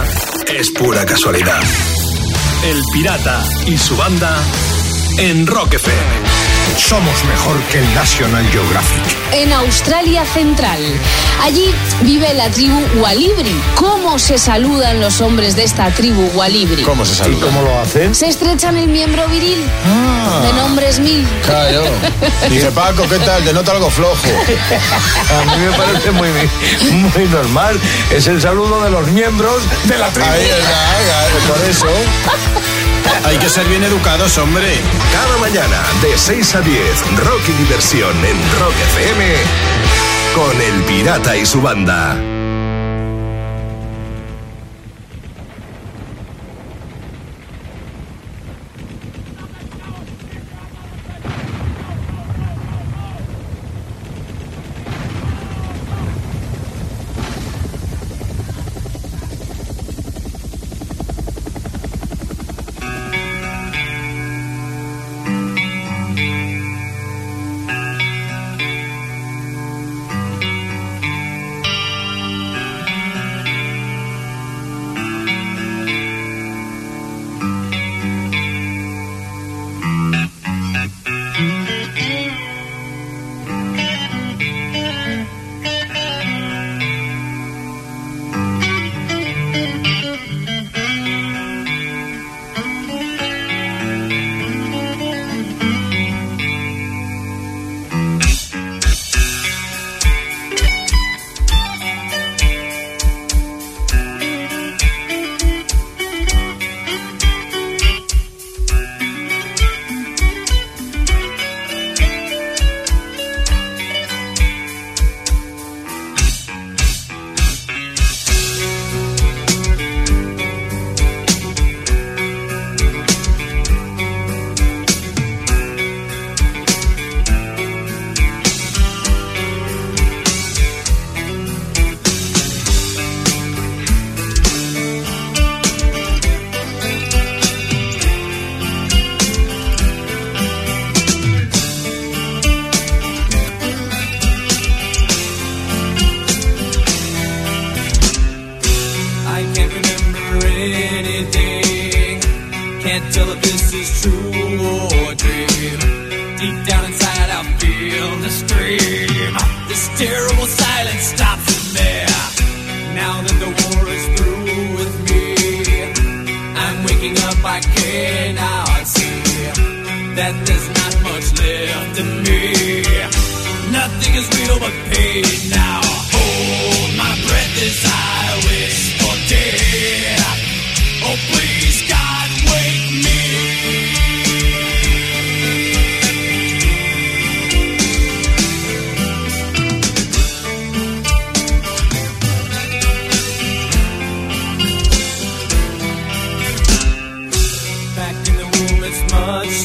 es pura casualidad. El Pirata y su banda en Rock. Somos mejor que el National Geographic. En Australia Central. Allí vive la tribu Walibri. ¿Cómo se saludan los hombres de esta tribu Walibri? ¿Cómo se saludan? ¿Y cómo lo hacen? Se estrechan el miembro viril. Ah. De nombres mil. Claro. Dice Paco, ¿qué tal? Te noto algo flojo. A mí me parece muy, muy normal. Es el saludo de los miembros de la tribu. Ahí está, por eso. Hay que ser bien educados, hombre. Cada mañana, de 6 a 10, rock y diversión en Rock FM con El Pirata y su banda.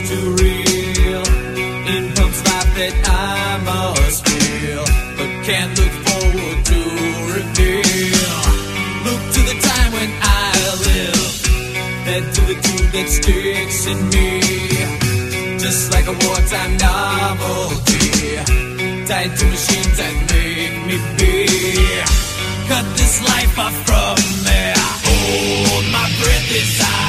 Too real. In pumps life that I must feel, but can't look forward to reveal. Look to the time when I live, head to the tube that sticks in me, just like a wartime novelty. Tied to machines that make me be. Cut this life off from me. Hold my breath as I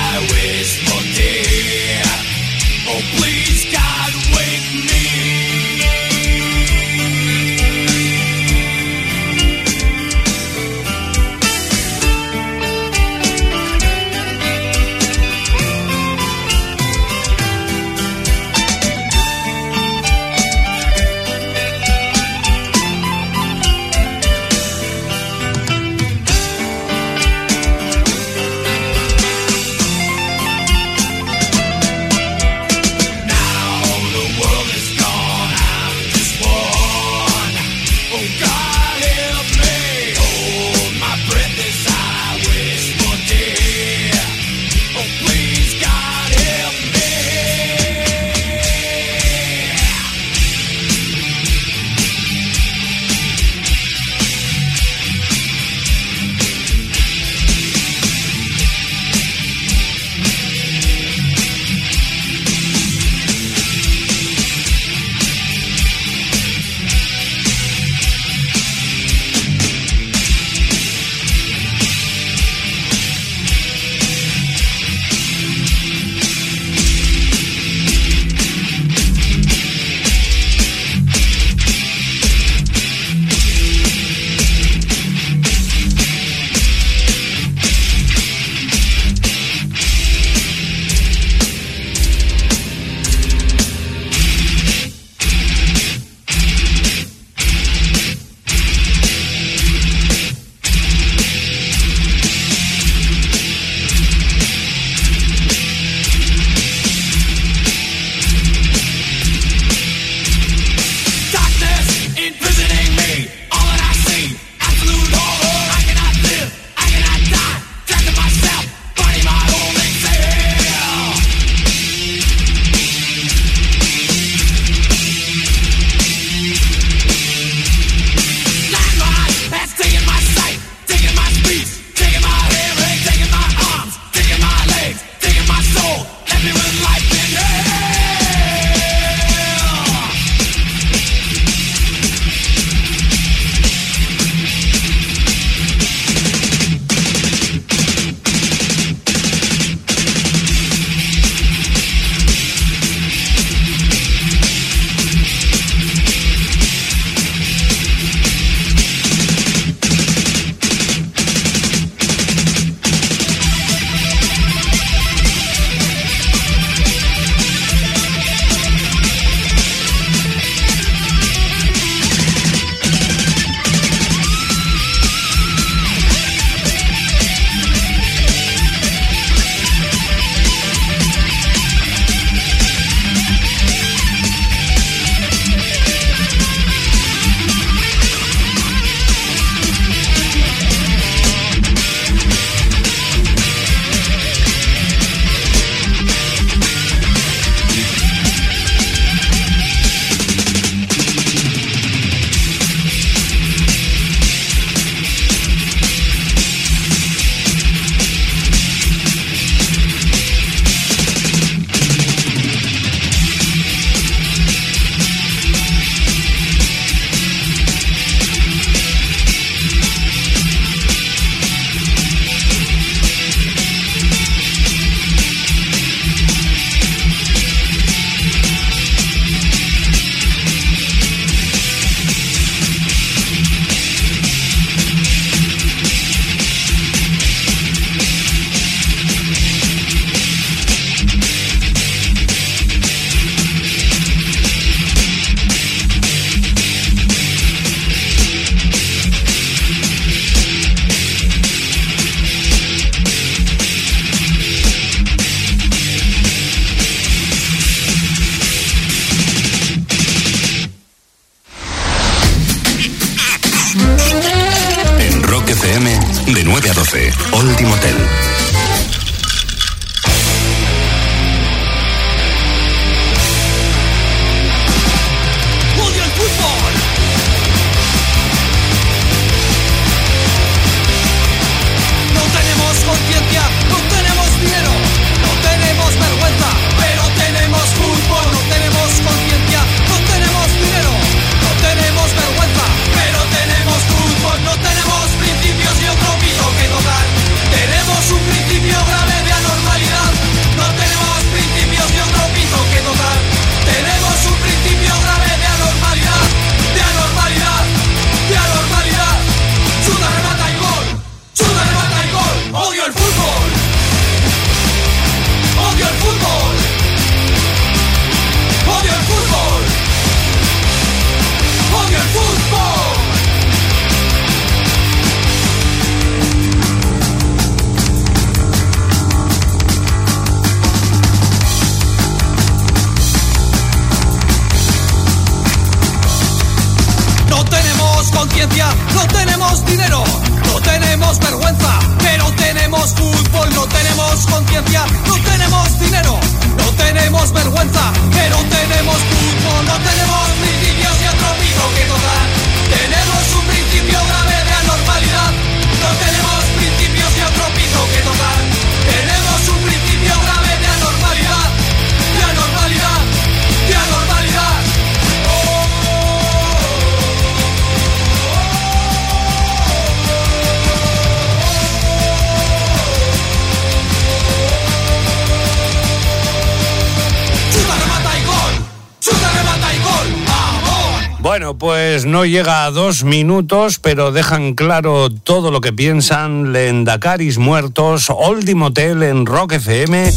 no llega a dos minutos, pero dejan claro todo lo que piensan Lendacaris muertos, Oldie Motel en Rock FM.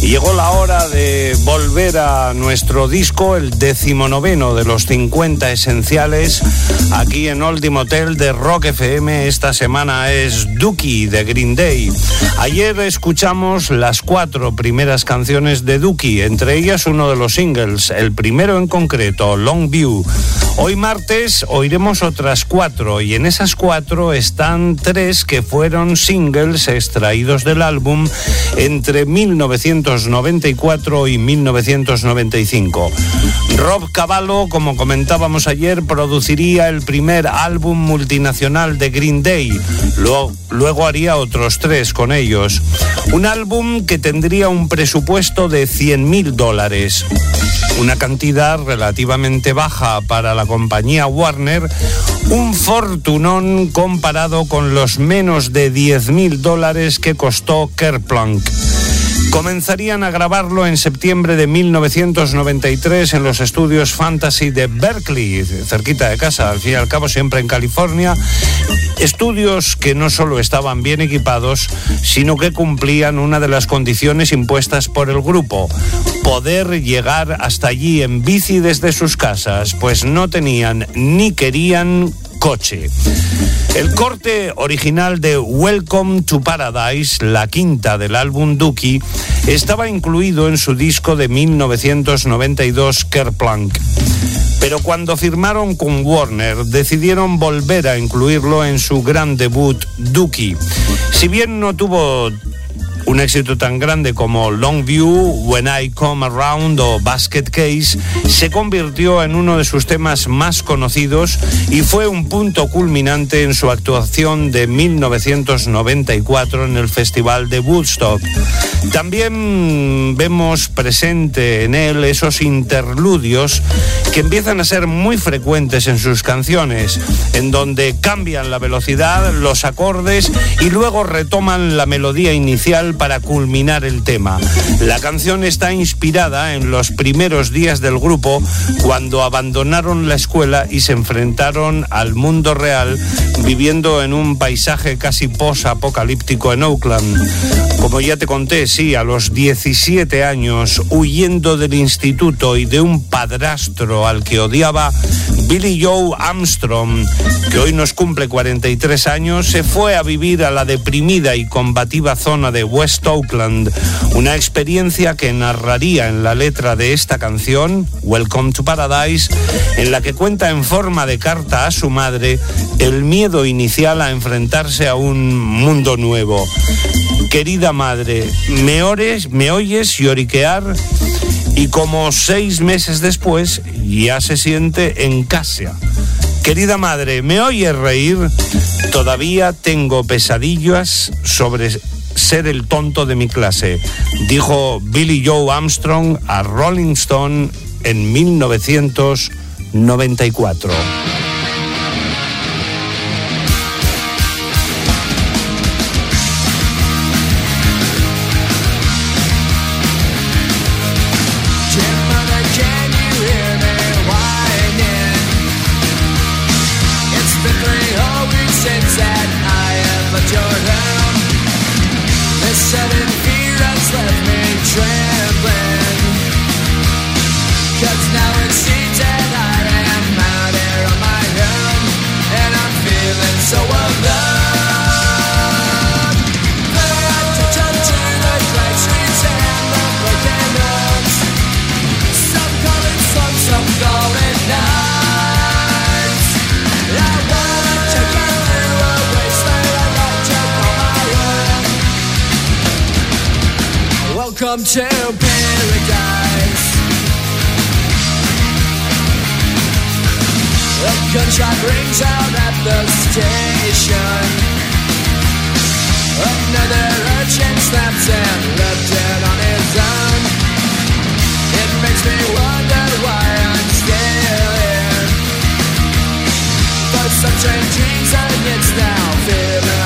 Llegó la hora de volver a nuestro disco, el decimonoveno de los 50 esenciales, aquí en Oldie Motel de Rock FM. Esta semana es Dookie de Green Day. Ayer escuchamos las cuatro primeras canciones de Dookie, entre ellas uno de los singles, el primero en concreto, Long View. Hoy martes oiremos otras cuatro y en esas cuatro están tres que fueron singles extraídos del álbum entre 1994 y 1995. Rob Cavallo, como comentábamos ayer, produciría el primer álbum multinacional de Green Day. Luego, haría otros tres con ellos. Un álbum que tendría un presupuesto de 100 mil dólares. Una cantidad relativamente baja para la compañía Warner, un fortunón comparado con los menos de 10 mil dólares que costó Kerplunk. Comenzarían a grabarlo en septiembre de 1993 en los estudios Fantasy de Berkeley, cerquita de casa, al fin y al cabo siempre en California. Estudios que no solo estaban bien equipados, sino que cumplían una de las condiciones impuestas por el grupo, poder llegar hasta allí en bici desde sus casas, pues no tenían ni querían coche. El corte original de Welcome to Paradise, la quinta del álbum Dookie, estaba incluido en su disco de 1992 Kerplunk. Pero cuando firmaron con Warner, decidieron volver a incluirlo en su gran debut Dookie. Si bien no tuvo un éxito tan grande como Longview, When I Come Around o Basket Case, se convirtió en uno de sus temas más conocidos y fue un punto culminante en su actuación de 1994 en el Festival de Woodstock. También vemos presente en él esos interludios que empiezan a ser muy frecuentes en sus canciones, en donde cambian la velocidad, los acordes y luego retoman la melodía inicial para culminar el tema. La canción está inspirada en los primeros días del grupo cuando abandonaron la escuela y se enfrentaron al mundo real viviendo en un paisaje casi post-apocalíptico en Oakland. Como ya te conté, sí, a los 17 años, huyendo del instituto y de un padrastro al que odiaba, Billy Joe Armstrong, que hoy nos cumple 43 años, se fue a vivir a la deprimida y combativa zona de West Oakland, una experiencia que narraría en la letra de esta canción, Welcome to Paradise, en la que cuenta en forma de carta a su madre el miedo inicial a enfrentarse a un mundo nuevo. Querida madre, ¿me, ores, me oyes lloriquear? Y como seis meses después ya se siente en casa. Querida madre, ¿me oyes reír? Todavía tengo pesadillas sobre ser el tonto de mi clase, dijo Billy Joe Armstrong a Rolling Stone en 1994. Welcome to paradise. A gunshot rings out at the station. Another urchin snaps and left it on his own. It makes me wonder why I'm still here. For some strange reason, it's now feeling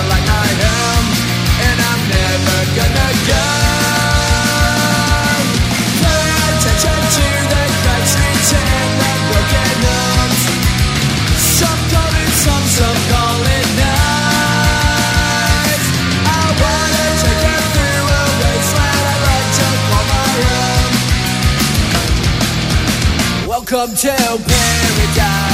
Welcome to paradise.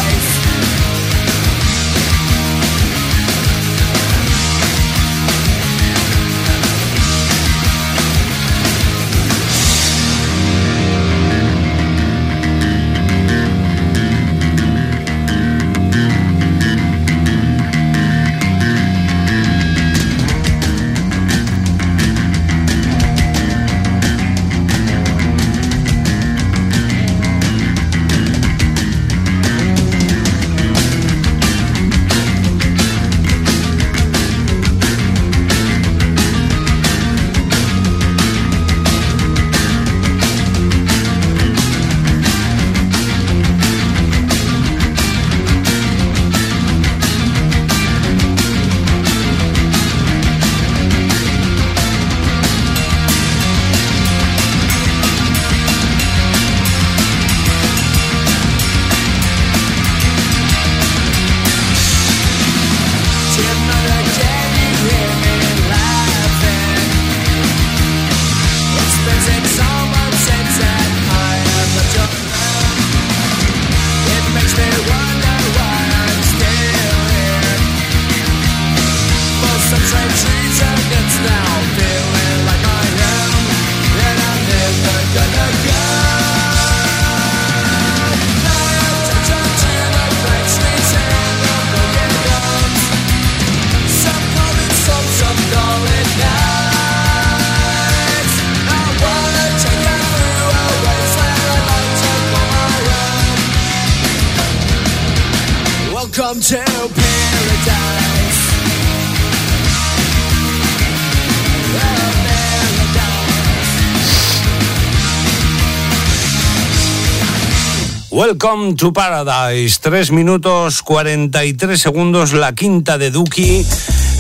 Welcome to Paradise. 3 minutos 43 segundos, la quinta de Duki.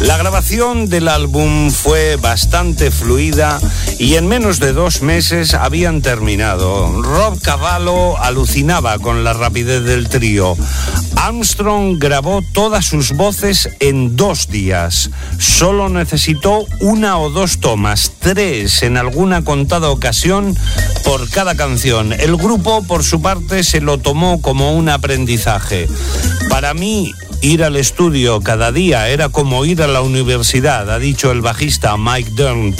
La grabación del álbum fue bastante fluida y en menos de dos meses habían terminado. Rob Cavallo alucinaba con la rapidez del trío. Armstrong grabó todas sus voces en dos días. Solo necesitó una o dos tomas, tres en alguna contada ocasión por cada canción. El grupo, por su parte, se lo tomó como un aprendizaje. Para mí, Ir al estudio cada día era como ir a la universidad, ha dicho el bajista Mike Dern.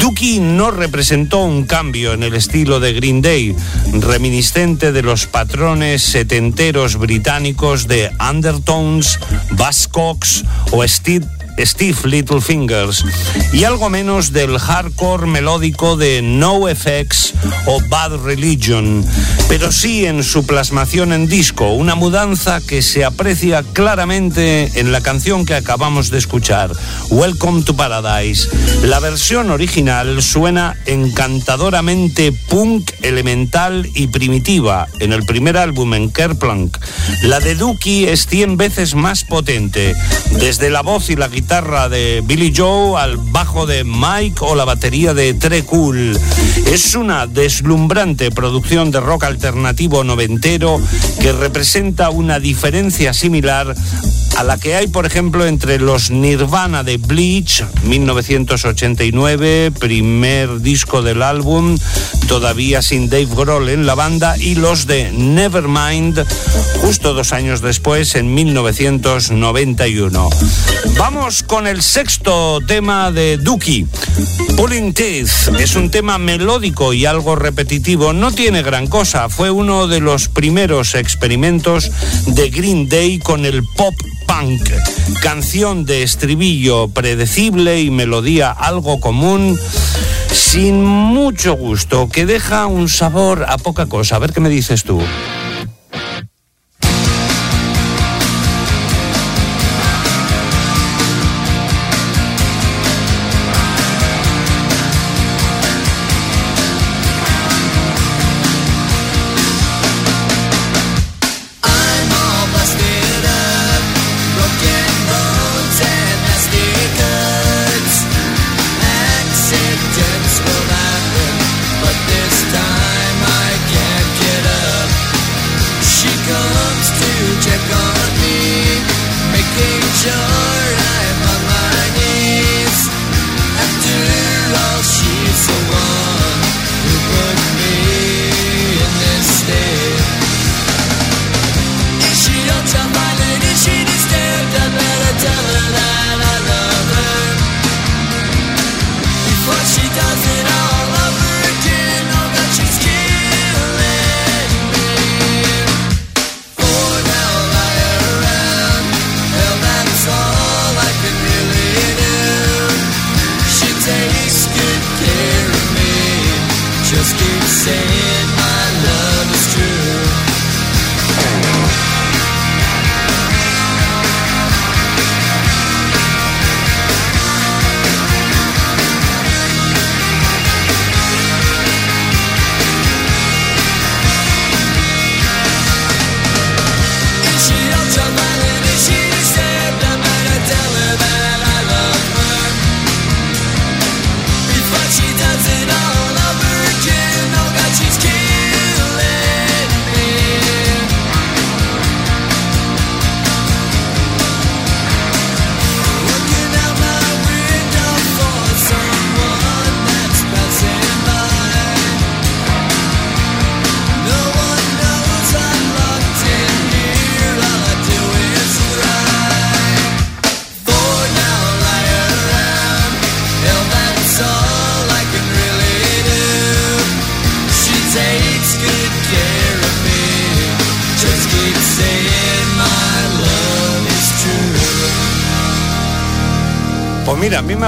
Dookie no representó un cambio en el estilo de Green Day, reminiscente de los patrones setenteros británicos de Undertones, Buzzcocks o Steve Steve Littlefingers y algo menos del hardcore melódico de No Effects o Bad Religion, pero sí en su plasmación en disco, una mudanza que se aprecia claramente en la canción que acabamos de escuchar, Welcome to Paradise. La versión original suena encantadoramente punk, elemental y primitiva en el primer álbum en Kerplunk. La de Dookie es 100 veces más potente, desde la voz y la guitarra guitarra de Billy Joe al bajo de Mike o la batería de Tre Cool. Es una deslumbrante producción de rock alternativo noventero que representa una diferencia similar a la que hay, por ejemplo, entre los Nirvana de Bleach, 1989, primer disco del álbum, todavía sin Dave Grohl en la banda, y los de Nevermind, justo dos años después, en 1991. Vamos con el sexto tema de Dookie. Pulling Teeth es un tema melódico y algo repetitivo, no tiene gran cosa, fue uno de los primeros experimentos de Green Day con el pop punk, canción de estribillo predecible y melodía algo común, sin mucho gusto, que deja un sabor a poca cosa. A ver qué me dices tú.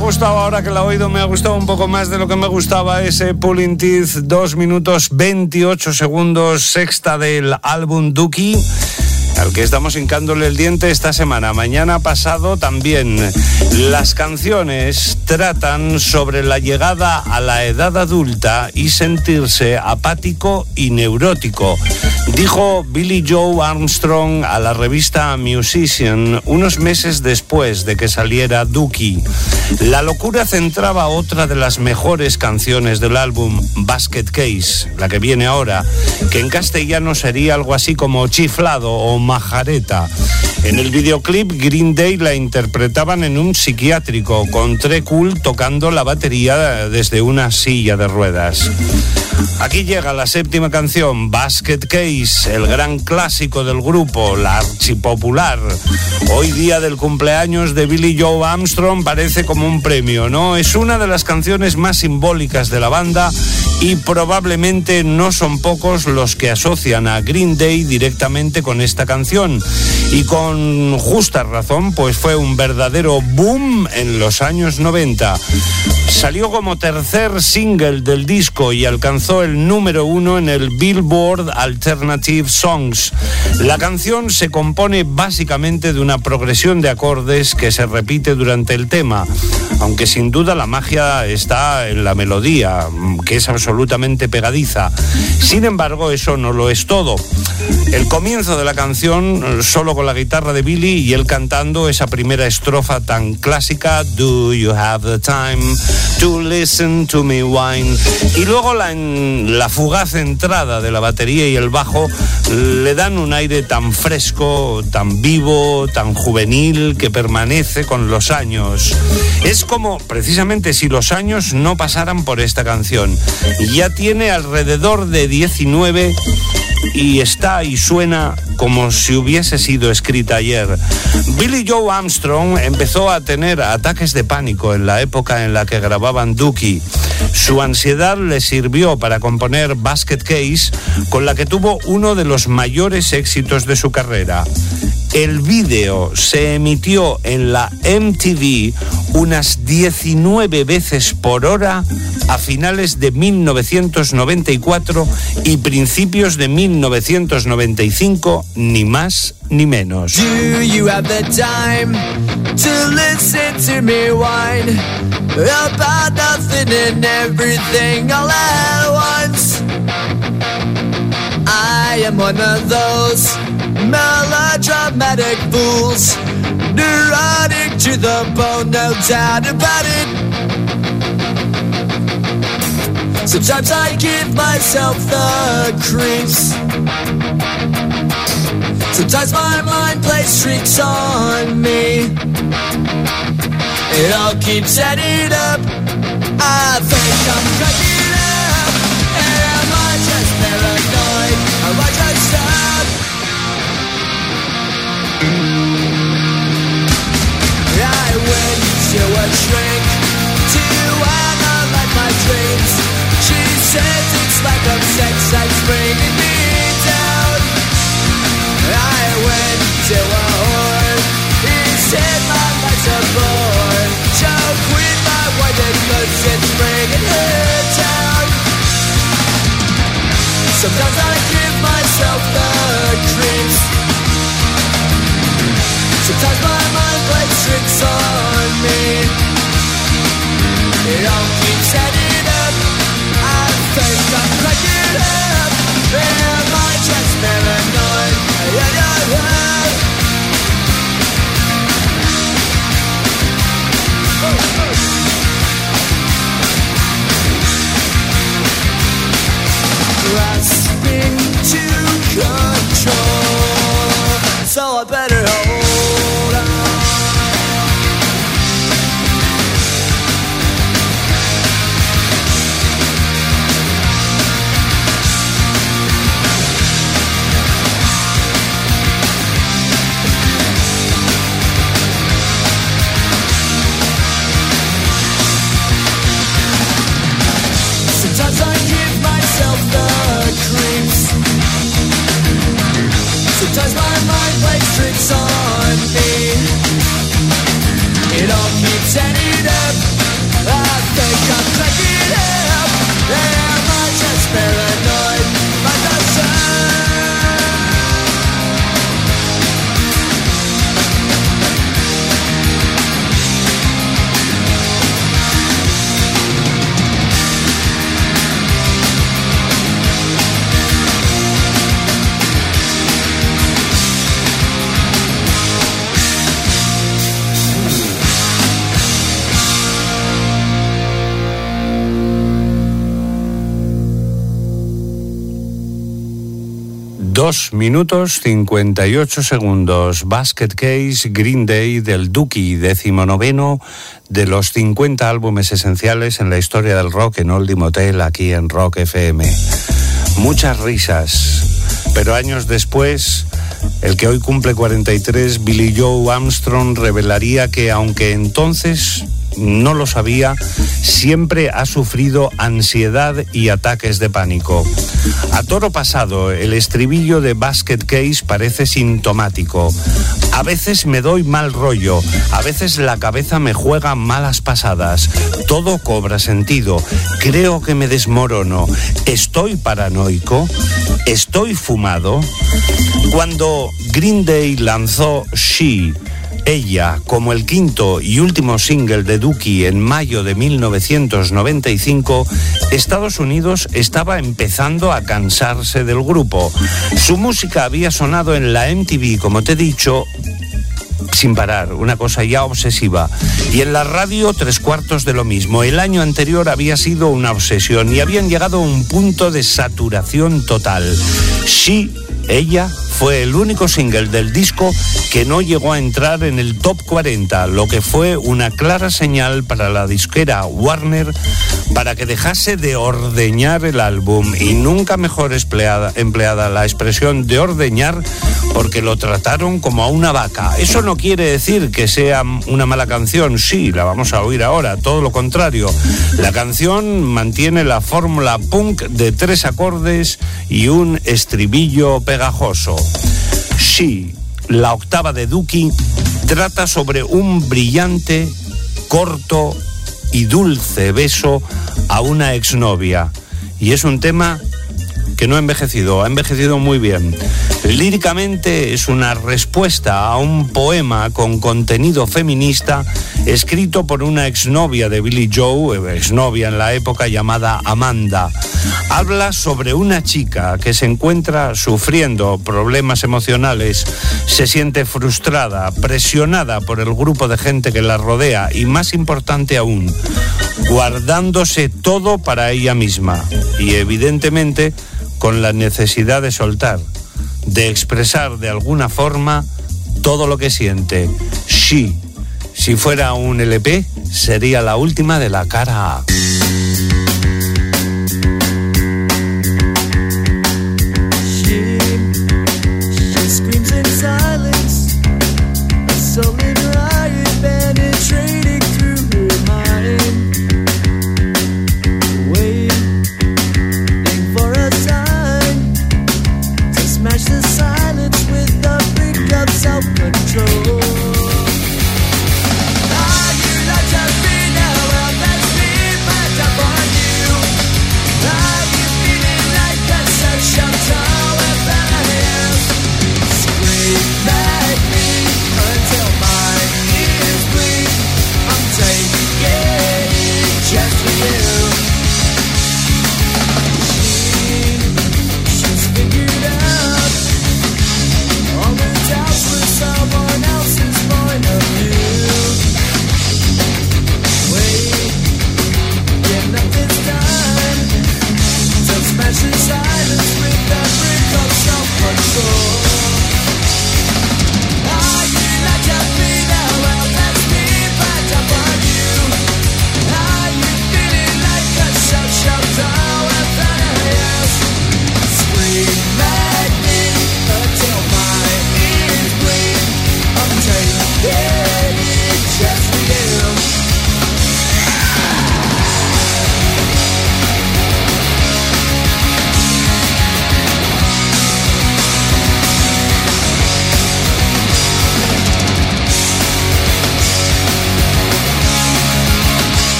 Gustado, ahora que la he oído, me ha gustado un poco más de lo que me gustaba ese Pulling Teeth, 2 minutos 28 segundos, sexta del álbum Dookie. Al que estamos hincándole el diente esta semana. Mañana pasado también. Las canciones tratan sobre la llegada a la edad adulta y sentirse apático y neurótico. Dijo Billy Joe Armstrong a la revista Musician unos meses después de que saliera Dookie. La locura centraba otra de las mejores canciones del álbum, Basket Case, la que viene ahora, que en castellano sería algo así como chiflado o majareta. En el videoclip Green Day la interpretaban en un psiquiátrico con Tre Cool tocando la batería desde una silla de ruedas. Aquí llega la séptima canción, Basket Case, el gran clásico del grupo, la archipopular. Hoy día del cumpleaños de Billy Joe Armstrong parece como un premio, ¿no? Es una de las canciones más simbólicas de la banda y probablemente no son pocos los que asocian a Green Day directamente con esta canción. Y con justa razón, pues fue un verdadero boom en los años 90. Salió como tercer single del disco y alcanzó el número uno en el Billboard Alternative Songs. La canción se compone básicamente de una progresión de acordes que se repite durante el tema, aunque sin duda la magia está en la melodía, que es absolutamente pegadiza. Sin embargo, eso no lo es todo. El comienzo de la canción, solo con la guitarra de Billy y él cantando esa primera estrofa tan clásica, Do you have the time to listen to me wine? Y luego la, la fugaz entrada de la batería y el bajo le dan un aire tan fresco, tan vivo, tan juvenil, que permanece con los años. Es como, precisamente, si los años no pasaran por esta canción. Ya tiene alrededor de 19 y está y suena como si hubiese sido escrita ayer. Billy Joe Armstrong empezó a tener ataques de pánico en la época en la que grababan Dookie. Su ansiedad le sirvió para componer Basket Case, con la que tuvo uno de los mayores éxitos de su carrera. El vídeo se emitió en la MTV unas 19 veces por hora a finales de 1994 y principios de 1995, ni más ni menos. I am one of those melodramatic fools, neurotic to the bone, no doubt about it. Sometimes I give myself the creeps. Sometimes my mind plays tricks on me. It all keeps adding up. I think I'm cracking To a to my dreams. She says it's sex bringing me down. I went to a whore. He said my life's a bore. Joke with my it's bringing down. Sometimes I give myself the creeps. Sometimes my mind plays tricks Yeah, 2 minutos 58 segundos. Basket Case Green Day del Duki, decimonoveno de los 50 álbumes esenciales en la historia del rock en Old Motel aquí en Rock FM. Muchas risas, pero años después, el que hoy cumple 43, Billy Joe Armstrong, revelaría que aunque entonces no lo sabía, siempre ha sufrido ansiedad y ataques de pánico. A toro pasado, el estribillo de Basket Case parece sintomático. A veces me doy mal rollo, a veces la cabeza me juega malas pasadas. Todo cobra sentido. Creo que me desmorono. ¿Estoy paranoico? ¿Estoy fumado? Cuando Green Day lanzó She, ella, como el quinto y último single de Dookie en mayo de 1995, Estados Unidos estaba empezando a cansarse del grupo. Su música había sonado en la MTV, como te he dicho, sin parar, una cosa ya obsesiva. Y en la radio tres cuartos de lo mismo. El año anterior había sido una obsesión y habían llegado a un punto de saturación total. Sí, ella fue el único single del disco que no llegó a entrar en el top 40, lo que fue una clara señal para la disquera Warner para que dejase de ordeñar el álbum y nunca mejor empleada, empleada la expresión de ordeñar porque lo trataron como a una vaca. Eso no quiere decir que sea una mala canción, sí, la vamos a oír ahora, todo lo contrario. La canción mantiene la fórmula punk de tres acordes y un estribillo pegajoso. Sí, la octava de Duki trata sobre un brillante, corto y dulce beso a una exnovia. Y es un tema que no ha envejecido, ha envejecido muy bien. Líricamente es una respuesta a un poema con contenido feminista escrito por una exnovia de Billy Joe, exnovia en la época llamada Amanda. Habla sobre una chica que se encuentra sufriendo problemas emocionales, se siente frustrada, presionada por el grupo de gente que la rodea y más importante aún, guardándose todo para ella misma y evidentemente con la necesidad de soltar, de expresar de alguna forma todo lo que siente. Sí, si fuera un LP, sería la última de la cara A.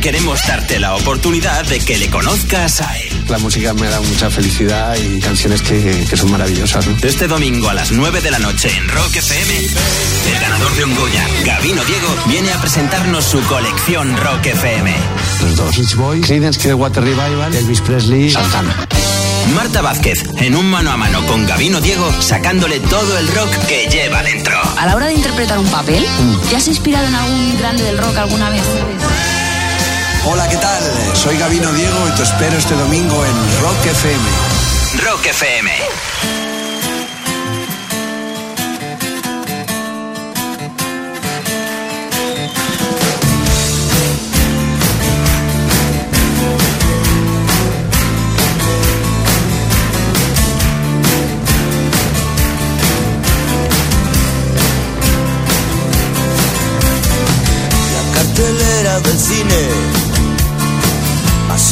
queremos darte la oportunidad de que le conozcas a él. La música me da mucha felicidad y canciones que, que son maravillosas. ¿no? Este domingo a las 9 de la noche en Rock FM, el ganador de un Goya, Gabino Diego, viene a presentarnos su colección Rock FM. Los dos. Beach Boys, Creedence Clearwater Revival, Elvis Presley, Santana. Marta Vázquez, en un mano a mano con Gabino Diego, sacándole todo el rock que lleva dentro. A la hora de interpretar un papel, ¿te has inspirado en algún grande del rock alguna vez? Hola, ¿qué tal? Soy Gabino Diego y te espero este domingo en Rock FM. Rock FM. La cartelera del cine,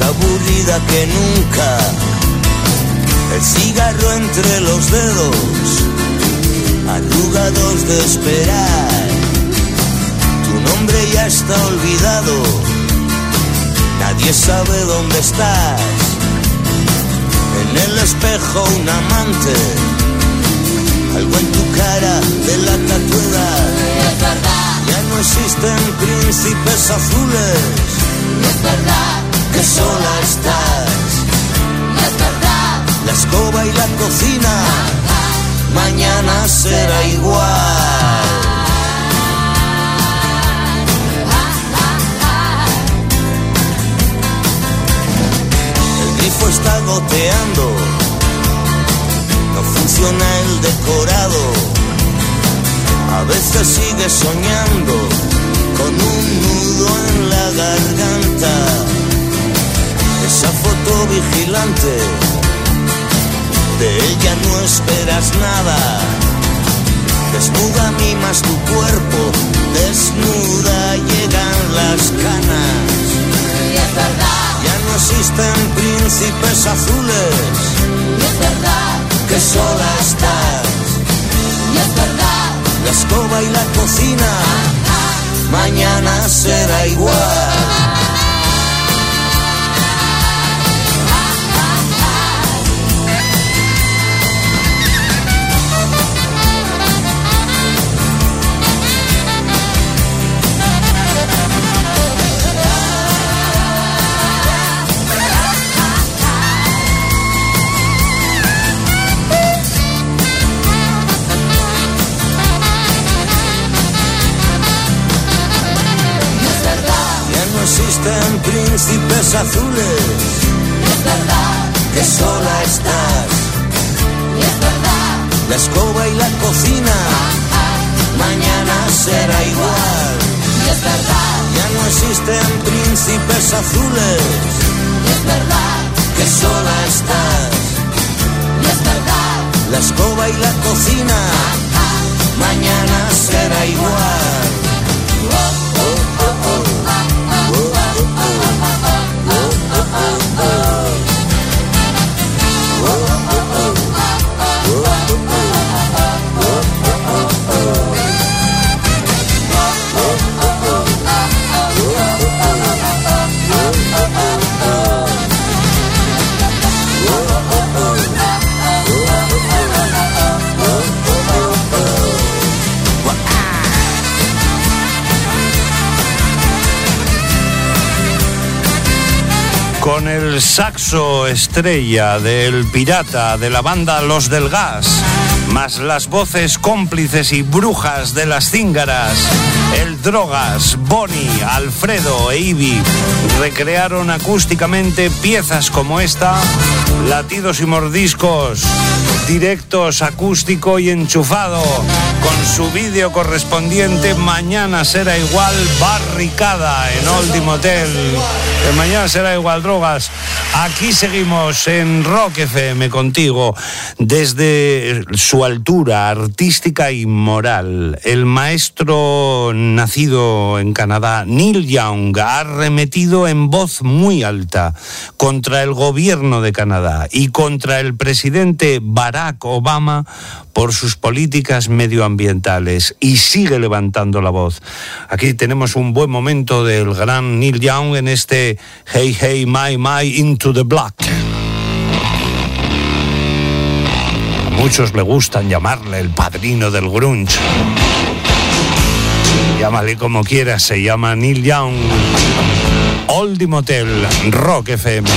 aburrida que nunca. El cigarro entre los dedos, arrugados de esperar. Tu nombre ya está olvidado, nadie sabe dónde estás. En el espejo un amante, algo en tu cara de la edad. Ya no existen príncipes azules. es verdad que sola estás. es verdad. La escoba y la cocina. Mañana será igual. El grifo está goteando. No funciona el decorado. A veces sigue soñando con un nudo en la garganta. Esa foto vigilante, de ella no esperas nada. Desnuda mimas tu cuerpo, desnuda llegan las canas. Y es verdad, ya no existen príncipes azules. Y es verdad, que sola estás. Y es verdad, la escoba y la cocina. Mañana será igual. Príncipes azules. es verdad que sola estás. Y es verdad la escoba y la cocina. Mañana será igual. Y es verdad ya no existen príncipes azules. Y es verdad que sola estás. Y es verdad la escoba y la cocina. Mañana será igual. Saxo estrella del pirata de la banda Los del Gas, más las voces cómplices y brujas de las cíngaras, el Drogas, Bonnie, Alfredo e Ivy recrearon acústicamente piezas como esta, latidos y mordiscos, directos, acústico y enchufado, con su vídeo correspondiente Mañana será igual barricada en Old Motel. Que mañana será igual drogas. Aquí seguimos en Rock FM contigo desde su altura artística y moral. El maestro nacido en Canadá, Neil Young, ha arremetido en voz muy alta contra el gobierno de Canadá y contra el presidente Barack Obama por sus políticas medioambientales y sigue levantando la voz. Aquí tenemos un buen momento del gran Neil Young en este Hey Hey My My Into the Black. A muchos le gustan llamarle el padrino del grunge. Llámale como quieras, se llama Neil Young. Oldie Motel, Rock FM.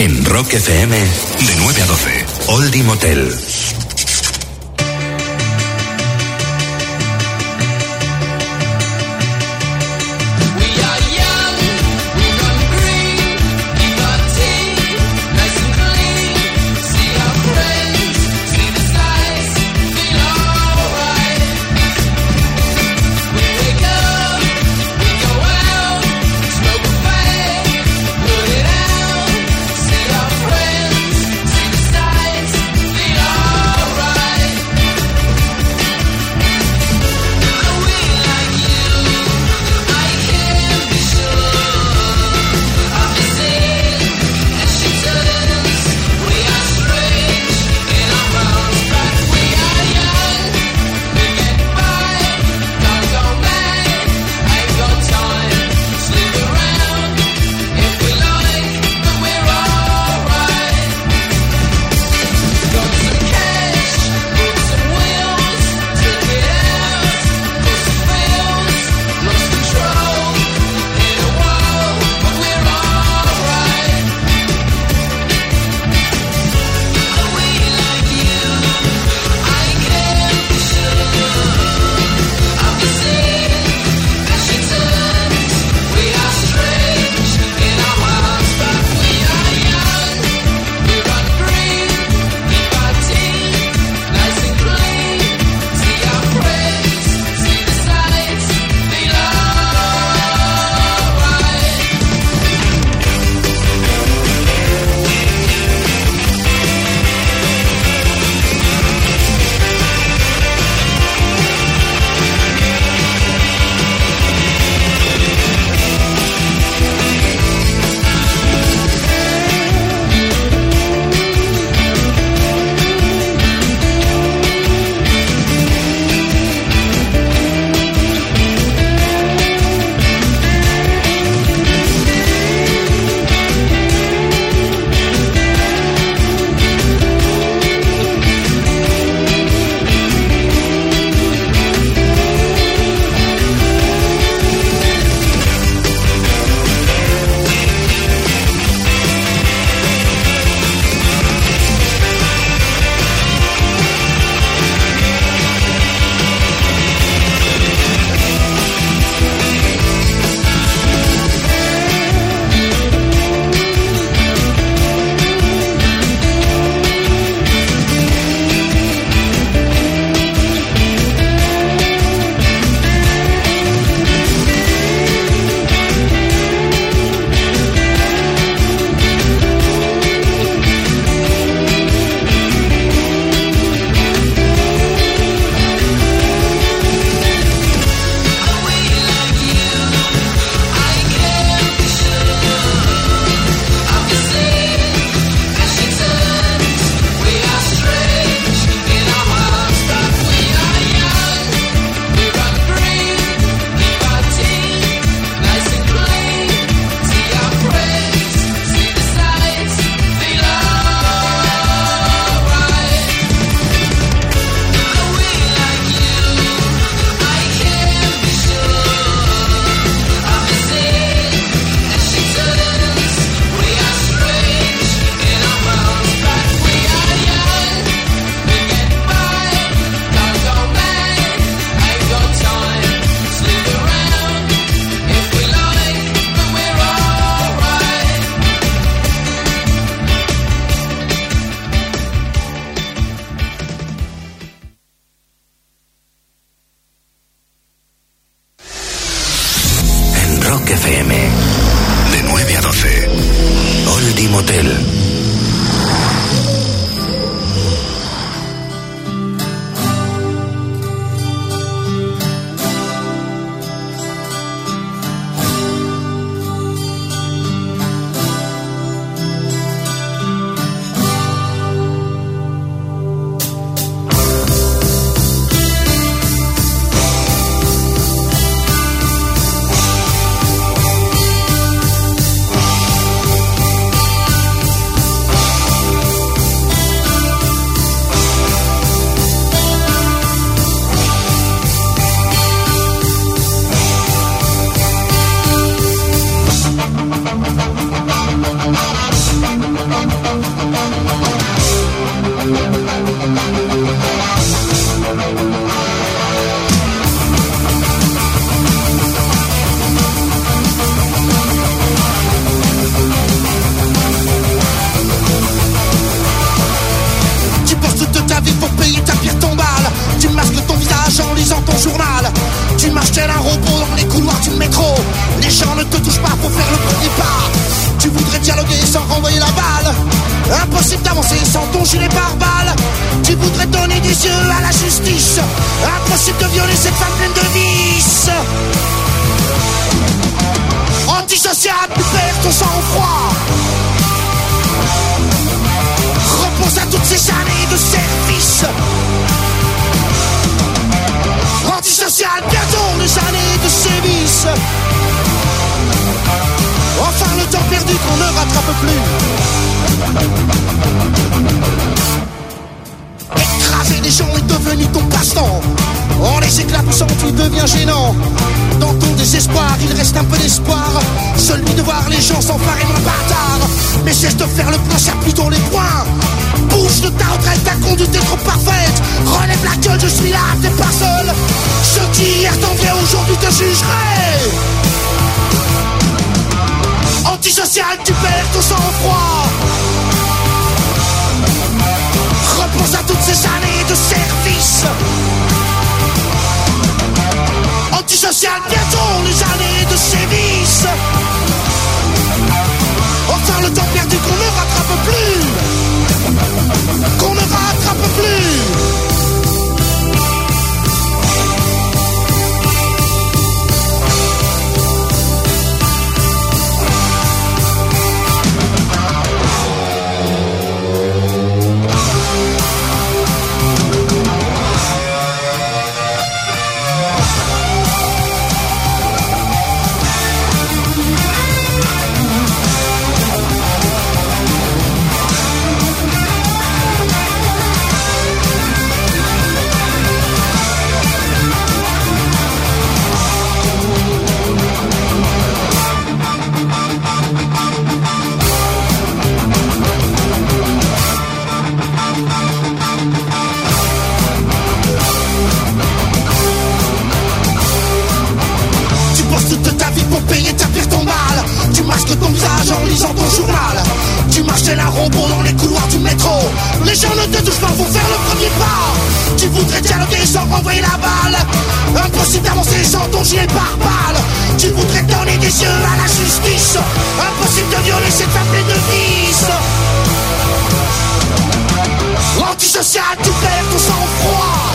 En Rock FM, de 9 a 12, Oldie Motel. À la justice. Impossible de violer cette femme pleine de vices. Antisocial, tu perds ton sang-froid. Repose à toutes ces années de service. Antisocial, bientôt les années de sévices. Enfin le temps perdu qu'on ne rattrape plus. Des gens est devenu ton passe-temps. En les éclaboussant, tu deviens gênant. Dans ton désespoir, il reste un peu d'espoir. Celui de voir les gens s'emparer mon bâtard. Mais cesse de faire le point, serre plutôt les points. Bouge de ta retraite, ta conduite est trop parfaite. Relève la gueule, je suis là, t'es pas seul. Ceux qui hier t'enviaient aujourd'hui te jugeraient. Antisocial, tu perds ton sang-froid. À toutes ces années de service. Antisocial, bientôt les années de sévices. Enfin le temps perdu qu'on ne rattrape plus. Qu'on ne rattrape plus. Robot dans les couloirs du métro. Les gens ne te touchent pas pour faire le premier pas. Tu voudrais dialoguer sans renvoyer la balle. Impossible d'avancer sans ton gilet pare-balles. Tu voudrais donner des yeux à la justice. Impossible de violer cette femme de vices. Antisocial, tu perds ton sang-froid.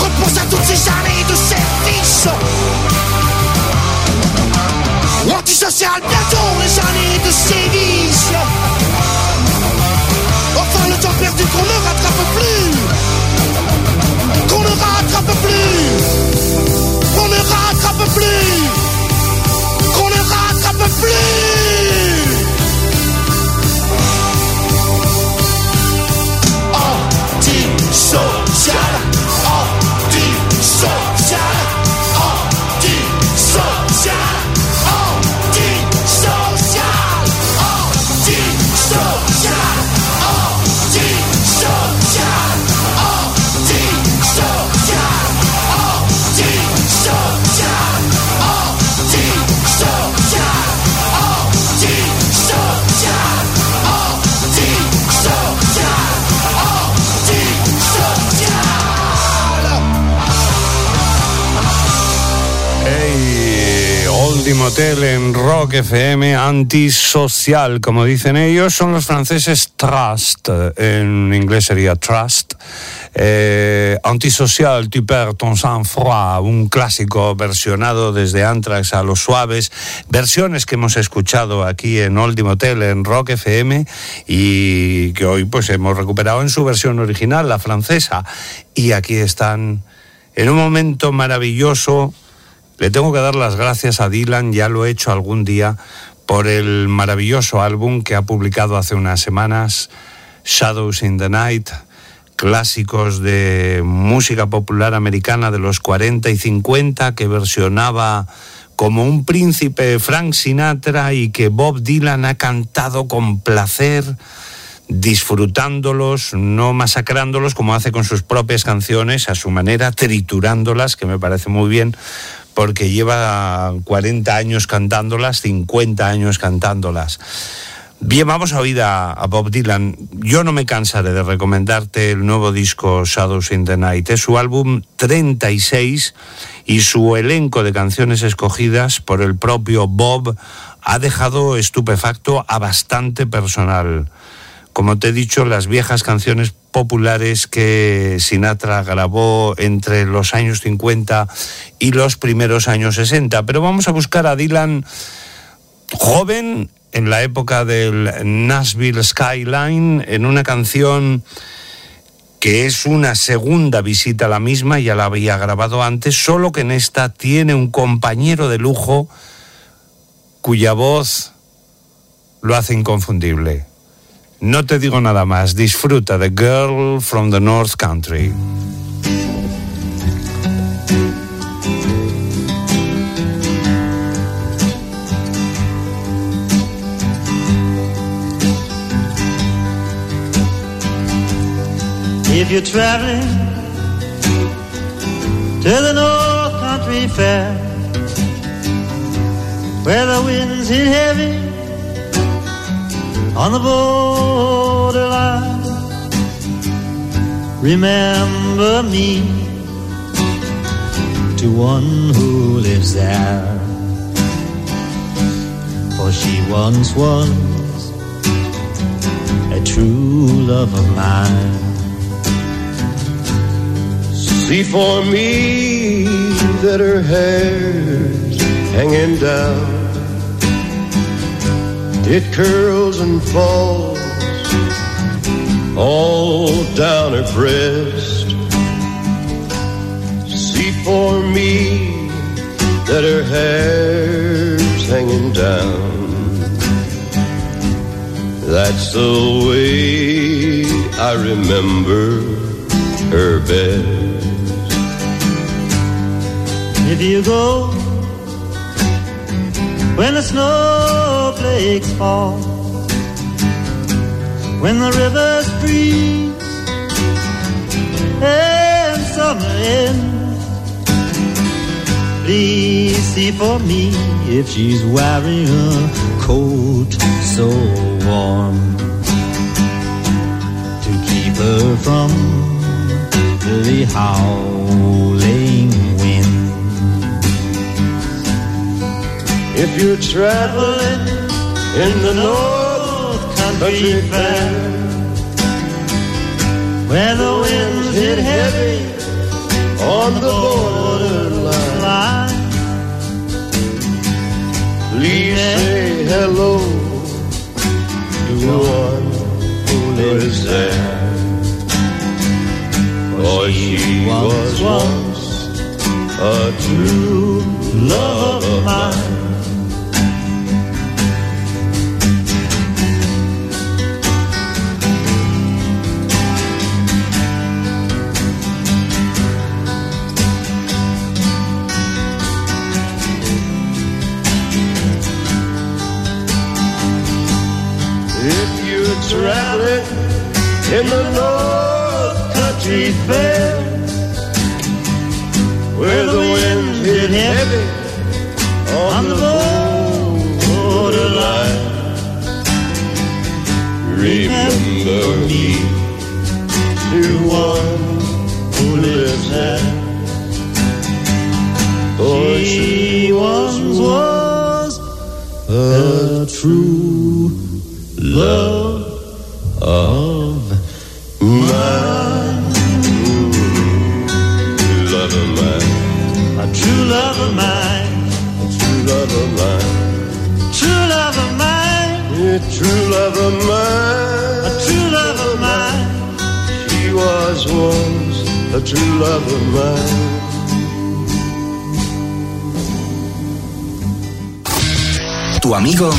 Repose à toutes ces années de service. Antisocial, bientôt les années de sévice. Enfin le temps perdu qu'on ne rattrape plus. Qu'on ne rattrape plus. Qu'on ne rattrape plus. Qu'on ne rattrape plus. Motel en Rock FM, antisocial, como dicen ellos, son los franceses Trust, en inglés sería Trust. Eh, antisocial, tu perds ton sang-froid, un clásico versionado desde Anthrax a los suaves, versiones que hemos escuchado aquí en Oldie Motel en Rock FM y que hoy pues hemos recuperado en su versión original, la francesa. Y aquí están en un momento maravilloso. Le tengo que dar las gracias a Dylan, ya lo he hecho algún día, por el maravilloso álbum que ha publicado hace unas semanas, Shadows in the Night, clásicos de música popular americana de los 40 y 50 que versionaba como un príncipe Frank Sinatra y que Bob Dylan ha cantado con placer disfrutándolos, no masacrándolos como hace con sus propias canciones, a su manera, triturándolas, que me parece muy bien, porque lleva 40 años cantándolas, 50 años cantándolas. Bien, vamos a oír a, Bob Dylan. Yo no me cansaré de recomendarte el nuevo disco Shadows in the Night. Es su álbum 36 y su elenco de canciones escogidas por el propio Bob ha dejado estupefacto a bastante personal. Como te he dicho, las viejas canciones populares que Sinatra grabó entre los años 50 y los primeros años 60. Pero vamos a buscar a Dylan joven, en la época del Nashville Skyline, en una canción que es una segunda visita a la misma, ya la había grabado antes, solo que en esta tiene un compañero de lujo cuya voz lo hace inconfundible. No te digo nada más, disfruta de Girl from the North Country. If you're traveling to the North Country Fair, where the winds hit heavy on the borderline, remember me to one who lives there. For she once was a true love of mine. See for me that her hair's hanging down. It curls and falls all down her breast. See for me that her hair's hanging down. That's the way I remember her best. If you go when the snowflakes fall, when the rivers freeze and summer ends, please see for me if she's wearing a coat so warm to keep her from the howling wind. If you're traveling in the North Country Fair, where the winds hit heavy on the borderline, please say hello to one who lives there. For she was once a true love of mine. In the North Country Fair, where the winds hit heavy on the borderline, remember me to one who lives there. For she once was a true love Tu amigo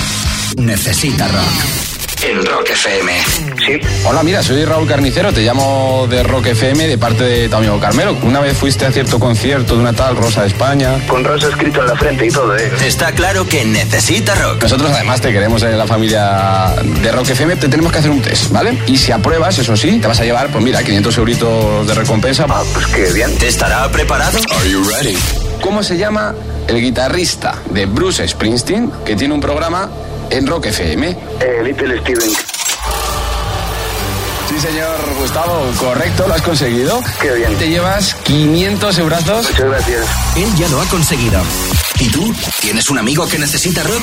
necesita rock. En Rock FM. Sí. Hola, mira, soy Raúl Carnicero, te llamo de Rock FM de parte de tu amigo Carmelo. Una vez fuiste a cierto concierto de una tal Rosa de España. Con Rosa escrito en la frente y todo, ¿eh? Está claro que necesita rock. Nosotros además te queremos en la familia de Rock FM, te tenemos que hacer un test, ¿vale? Y si apruebas, eso sí, te vas a llevar, pues mira, 500 euritos de recompensa. Ah, pues qué bien. ¿Estará preparado? Are you ready? ¿Cómo se llama el guitarrista de Bruce Springsteen que tiene un programa en Rock FM? Eh, Little Steven. Sí, señor Gustavo, correcto, lo has conseguido. Qué bien. Te llevas 500 euros. Muchas gracias. Él ya lo ha conseguido. ¿Y tú? ¿Tienes un amigo que necesita rock?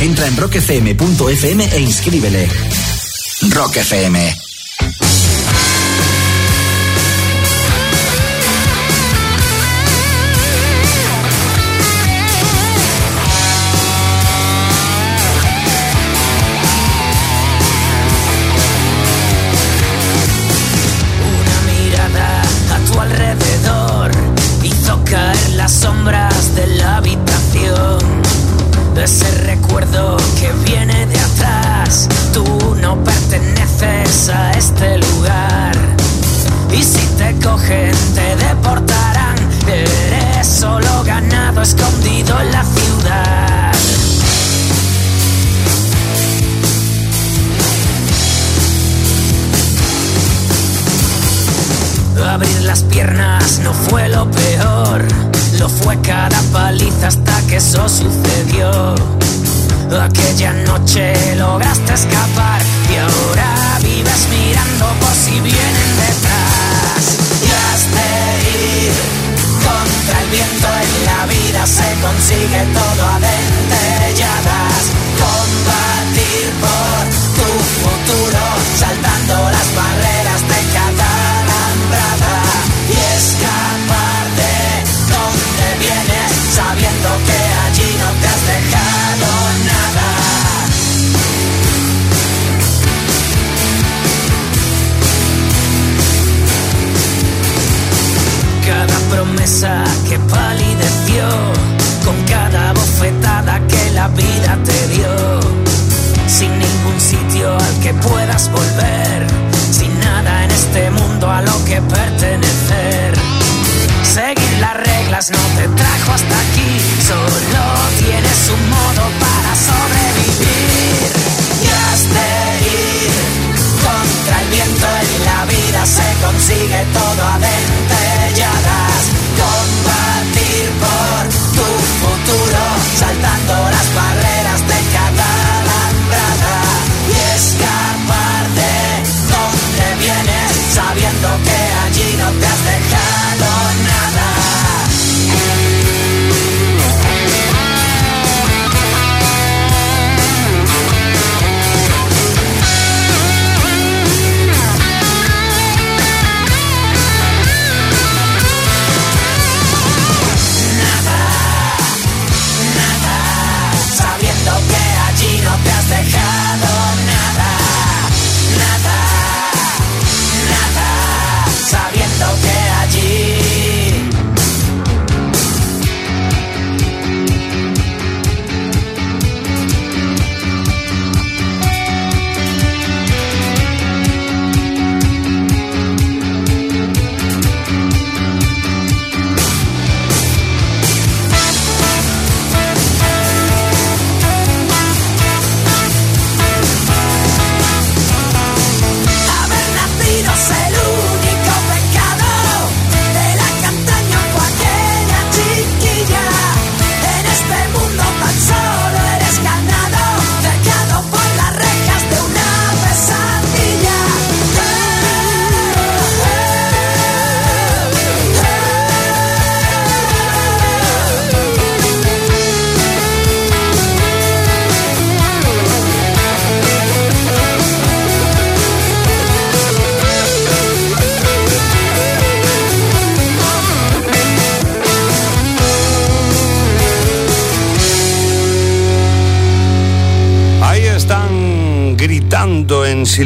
Entra en rockfm.fm e inscríbele. Rock FM.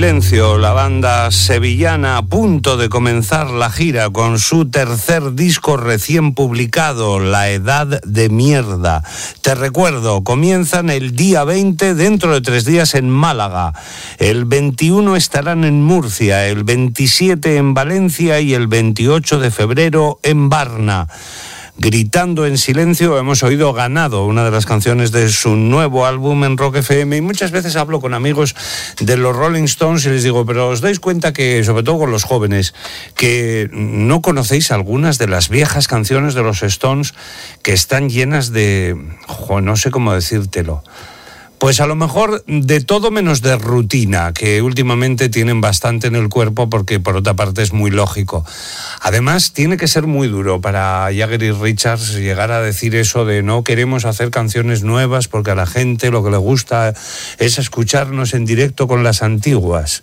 Silencio, la banda sevillana a punto de comenzar la gira con su tercer disco recién publicado, La Edad de Mierda. Te recuerdo, comienzan el día 20 dentro de tres días en Málaga, el 21 estarán en Murcia, el 27 en Valencia y el 28 de febrero en Varna. Gritando en silencio hemos oído Ganado, una de las canciones de su nuevo álbum en Rock FM y muchas veces hablo con amigos de los Rolling Stones y les digo, pero os dais cuenta que, sobre todo con los jóvenes, que no conocéis algunas de las viejas canciones de los Stones que están llenas de, no sé cómo decírtelo, pues a lo mejor de todo menos de rutina, que últimamente tienen bastante en el cuerpo porque por otra parte es muy lógico. Además, tiene que ser muy duro para Jagger y Richards llegar a decir eso de no queremos hacer canciones nuevas porque a la gente lo que le gusta es escucharnos en directo con las antiguas.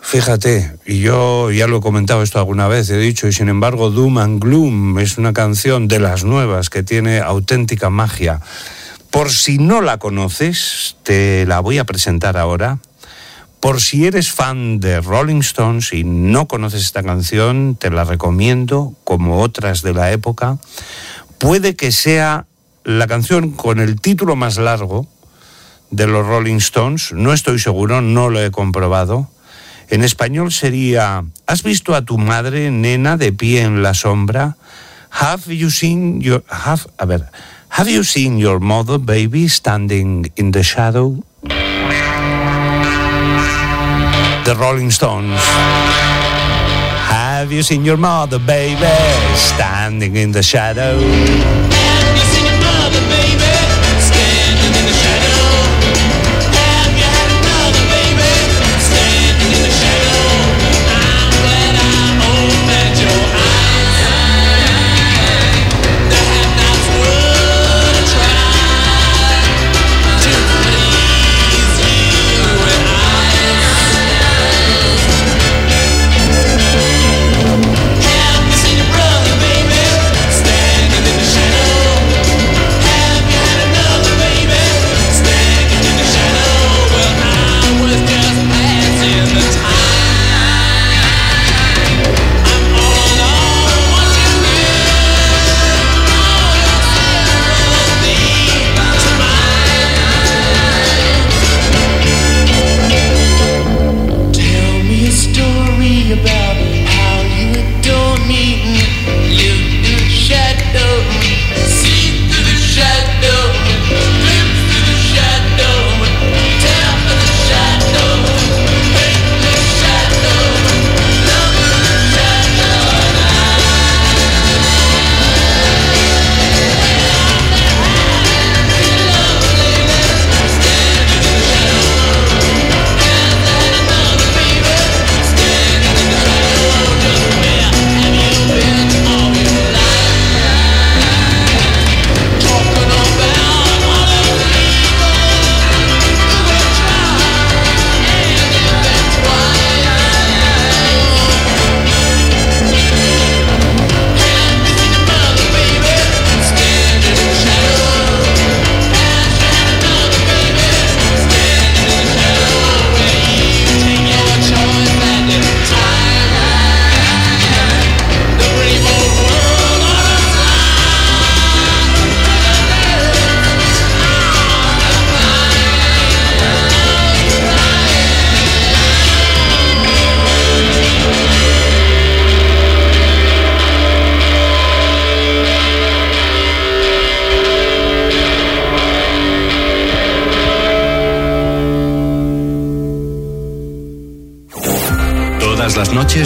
Fíjate, y yo ya lo he comentado esto alguna vez, he dicho, y sin embargo Doom and Gloom es una canción de las nuevas que tiene auténtica magia. Por si no la conoces, te la voy a presentar ahora. Por si eres fan de Rolling Stones y no conoces esta canción, te la recomiendo, como otras de la época. Puede que sea la canción con el título más largo de los Rolling Stones, no estoy seguro, no lo he comprobado en español sería, ¿has visto a tu madre, nena, de pie en la sombra? Have you seen your, have, a ver, have you seen your mother, baby, standing in the shadow? The Rolling Stones. Have you seen your mother, baby, standing in the shadow?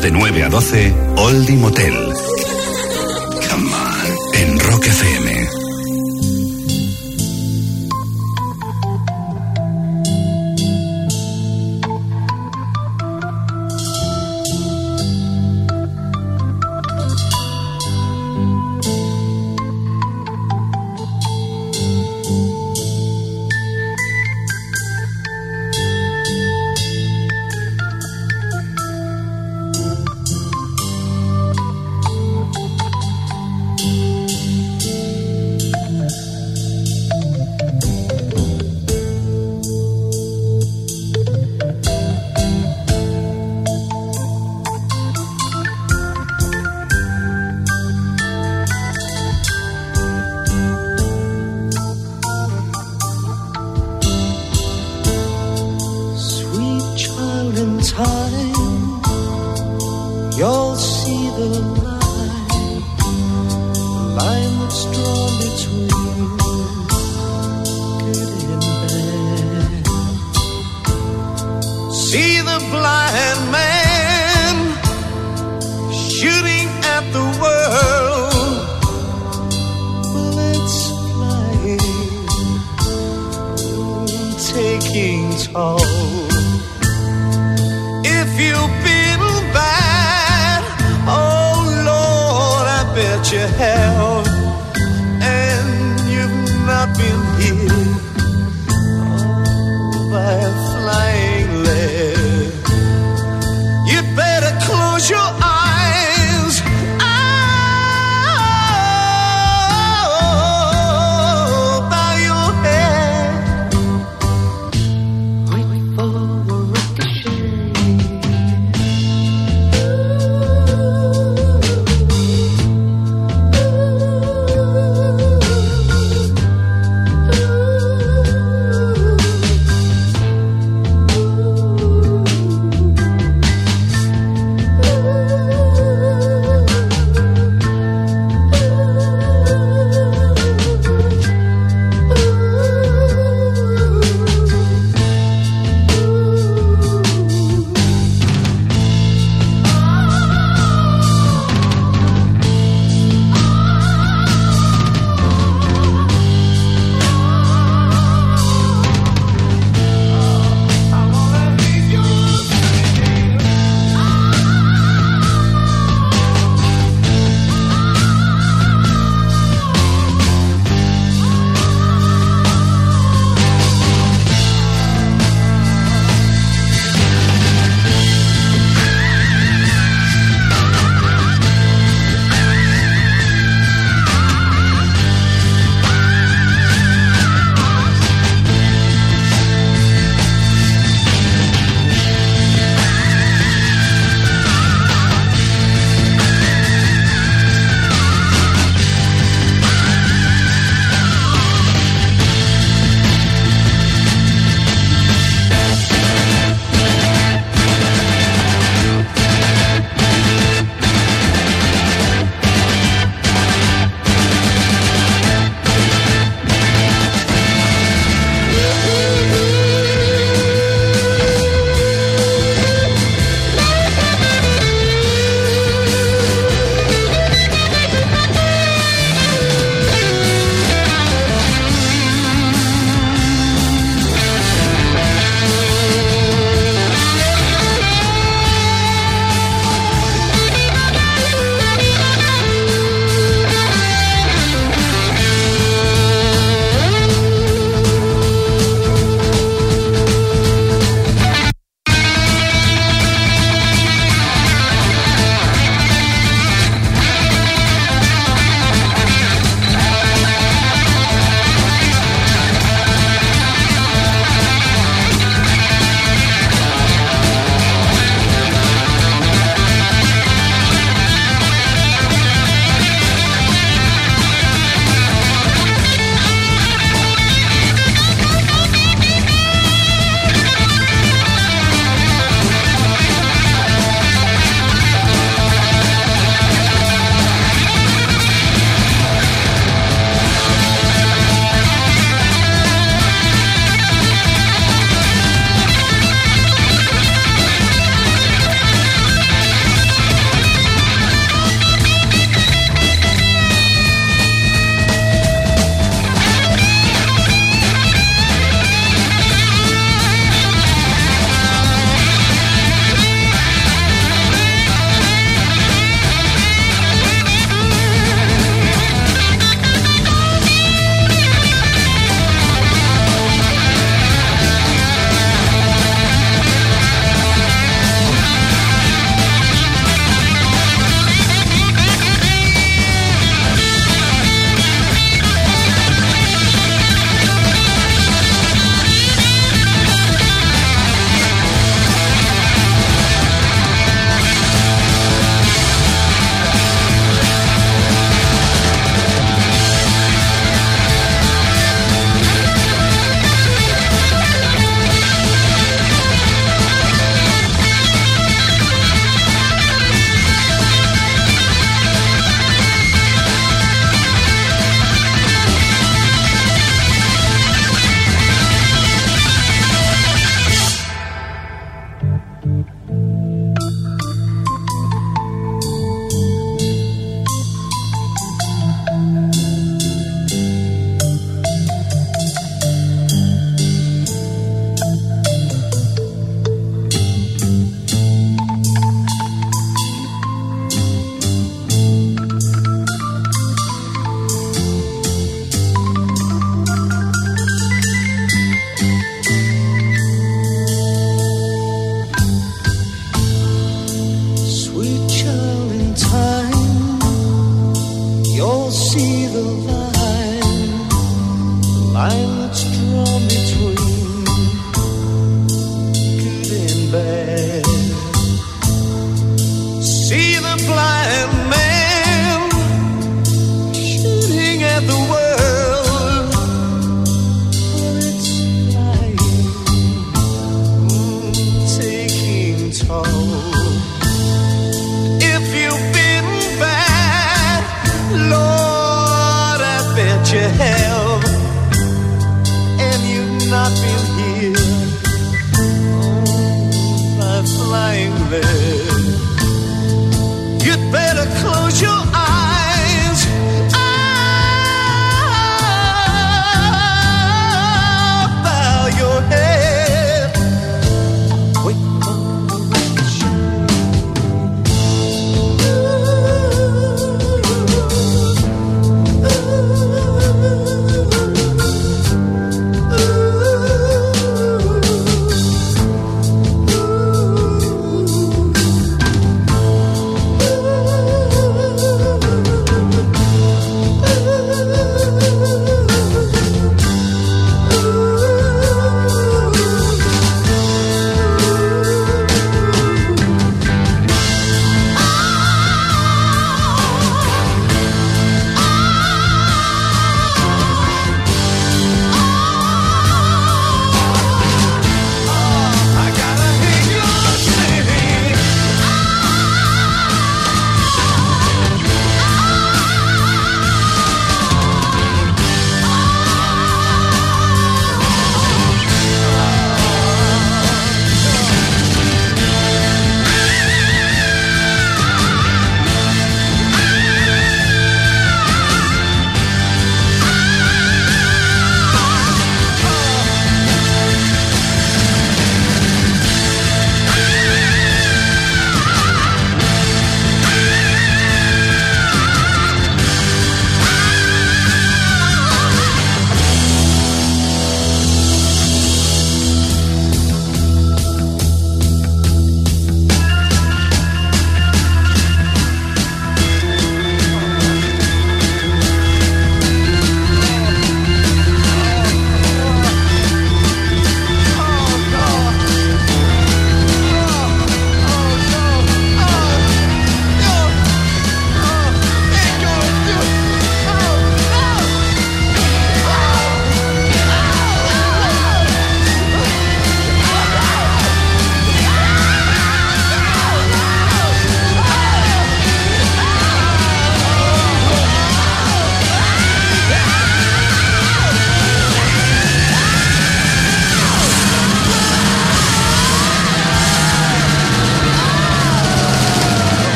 De 9 a 12, Oldie Motel.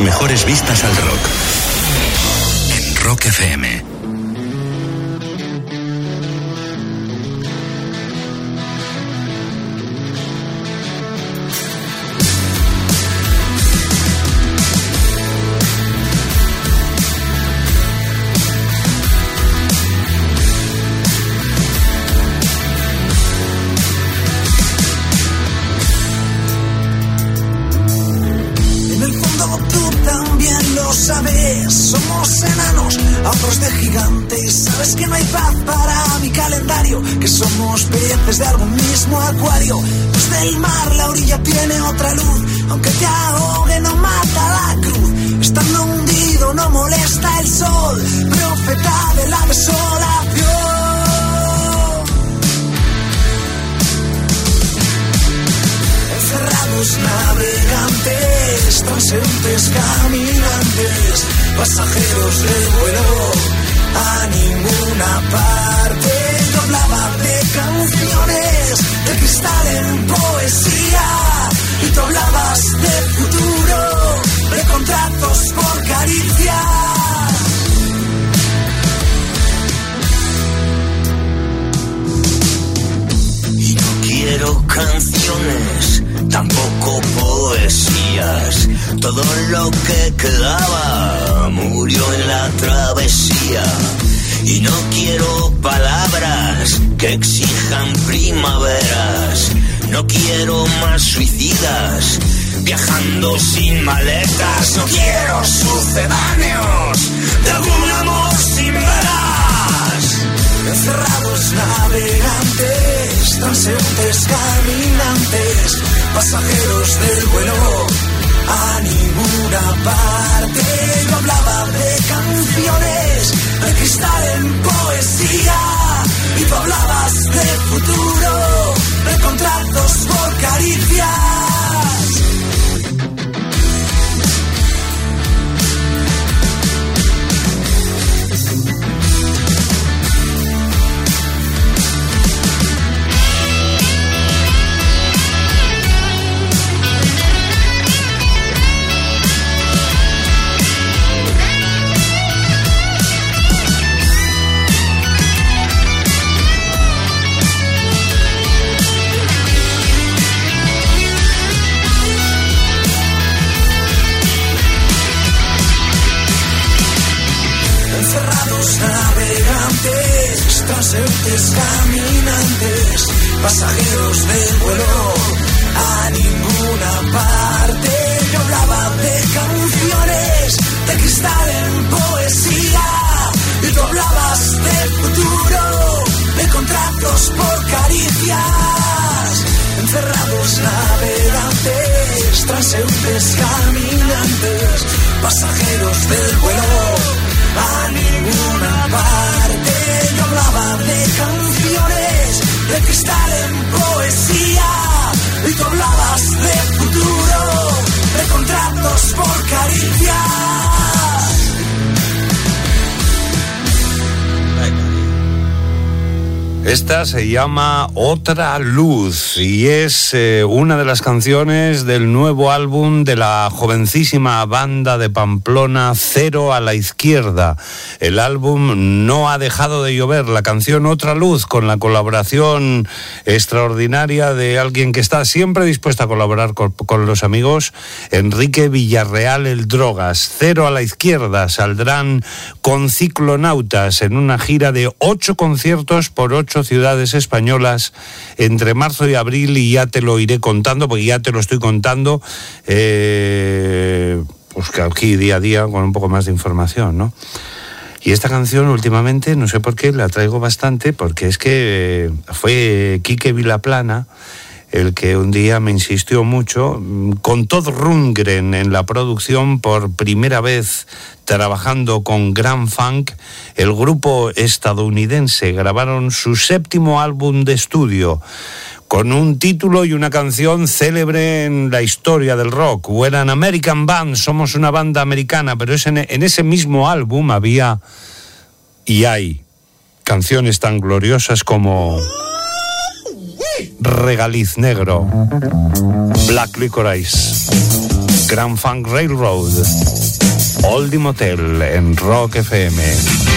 Mejores vistas al rock. En Rock FM. Llama Otra Luz y es eh, una de las canciones del nuevo álbum de la jovencísima banda de Pamplona Cero a la Izquierda. El álbum No ha dejado de llover, la canción Otra Luz con la colaboración extraordinaria de alguien que está siempre dispuesto a colaborar con, con los amigos, Enrique Villarreal el Drogas. Cero a la Izquierda saldrán con ciclonautas en una gira de ocho conciertos por ocho ciudades españolas entre marzo y abril y ya te lo iré contando, porque ya te lo estoy contando, eh, pues que aquí día a día con un poco más de información, ¿no? Y esta canción últimamente, no sé por qué, la traigo bastante, porque es que eh, fue Quique Vilaplana el que un día me insistió mucho, mm, con Todd Rundgren en la producción por primera vez trabajando con Grand Funk, el grupo estadounidense grabaron su séptimo álbum de estudio con un título y una canción célebre en la historia del rock. We're an American Band, somos una banda americana, pero en ese mismo álbum había y hay canciones tan gloriosas como Regaliz Negro, Black Licorice, Grand Funk Railroad, Oldie Motel en Rock FM.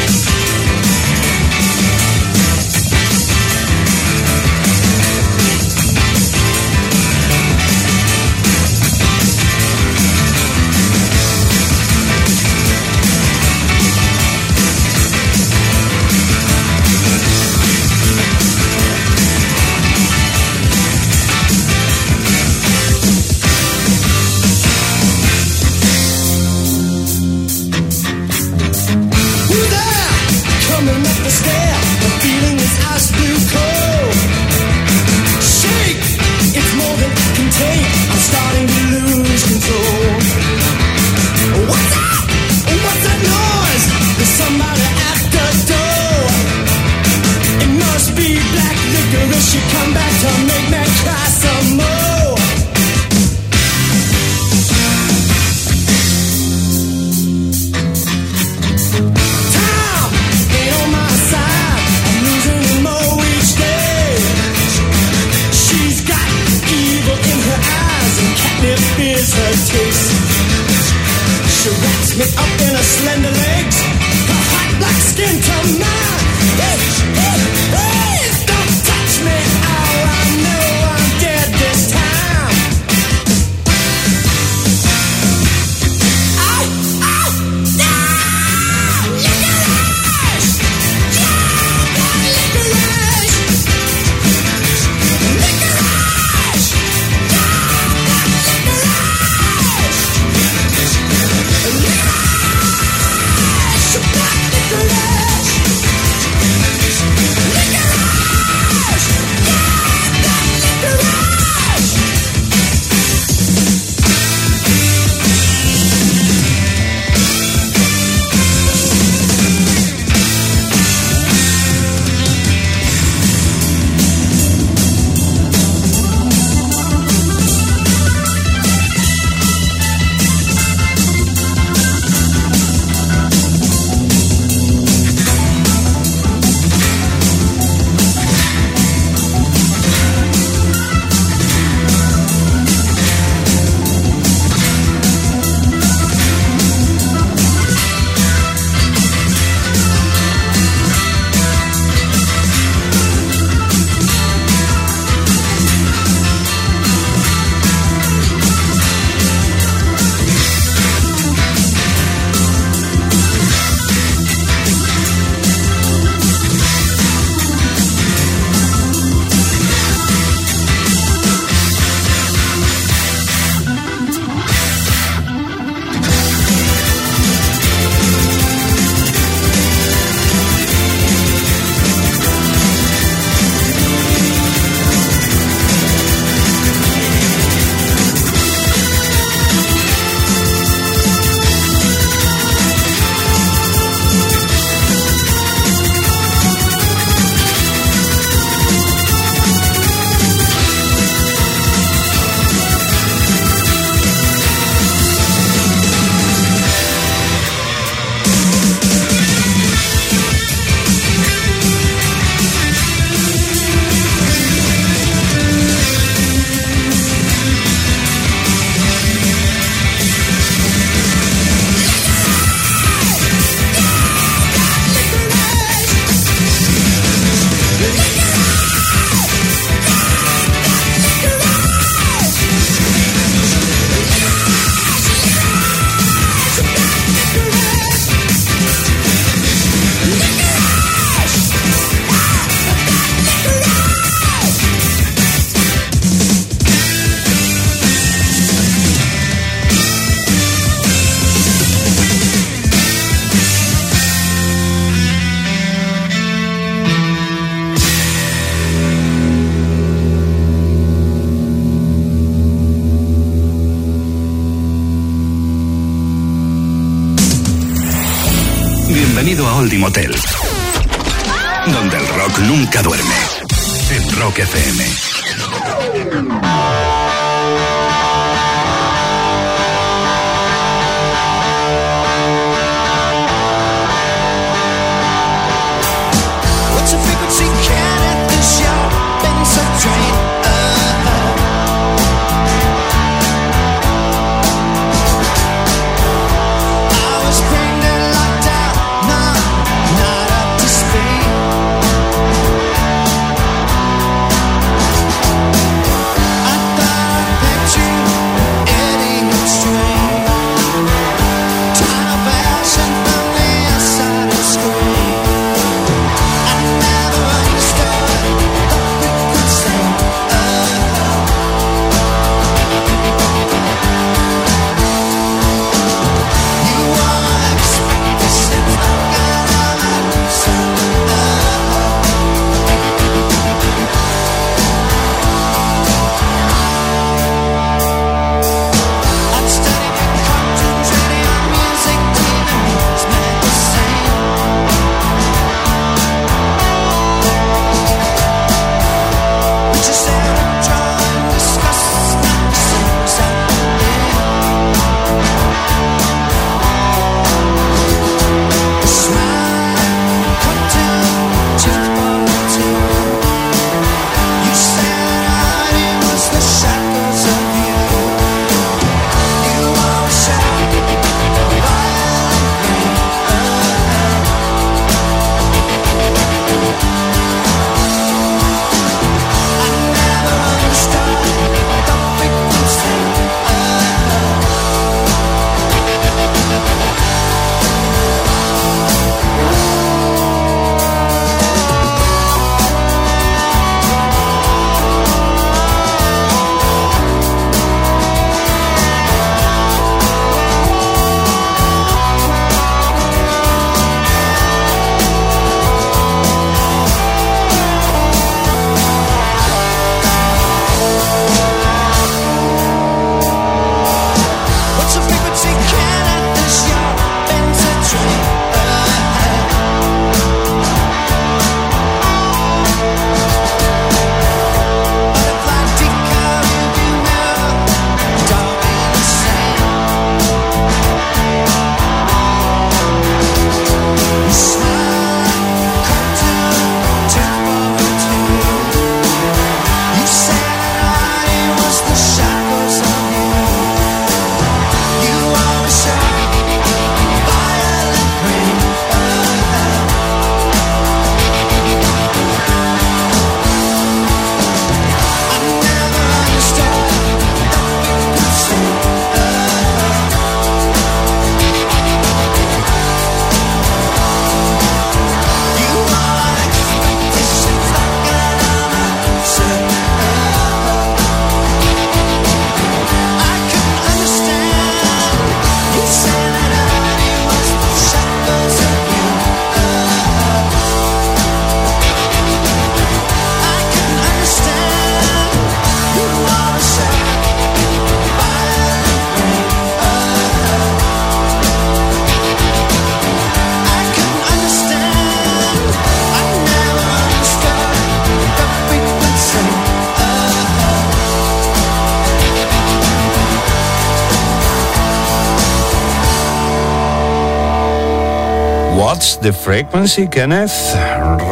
The Frequency, Kenneth?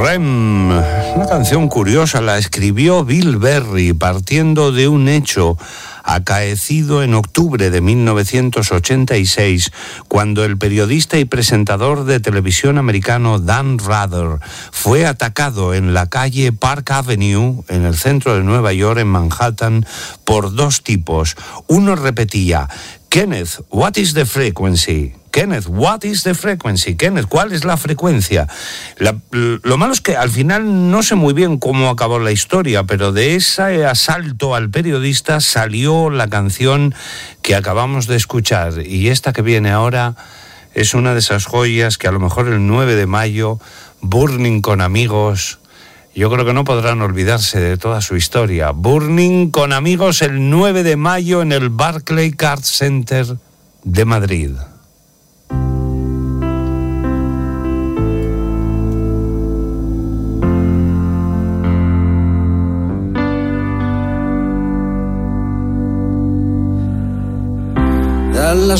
REM. Una canción curiosa, la escribió Bill Berry partiendo de un hecho acaecido en octubre de 1986, cuando el periodista y presentador de televisión americano Dan Rather fue atacado en la calle Park Avenue, en el centro de Nueva York, en Manhattan, por dos tipos. Uno repetía, Kenneth, what is the frequency? Kenneth, what is the frequency? Kenneth, ¿cuál es la frecuencia? La- lo malo es que al final no sé muy bien cómo acabó la historia, pero de ese asalto al periodista salió la canción que acabamos de escuchar. Y esta que viene ahora es una de esas joyas que a lo mejor el 9 de mayo, Burning con amigos, yo creo que no podrán olvidarse de toda su historia. Burning con amigos el 9 de mayo en el Barclay Card Center de Madrid.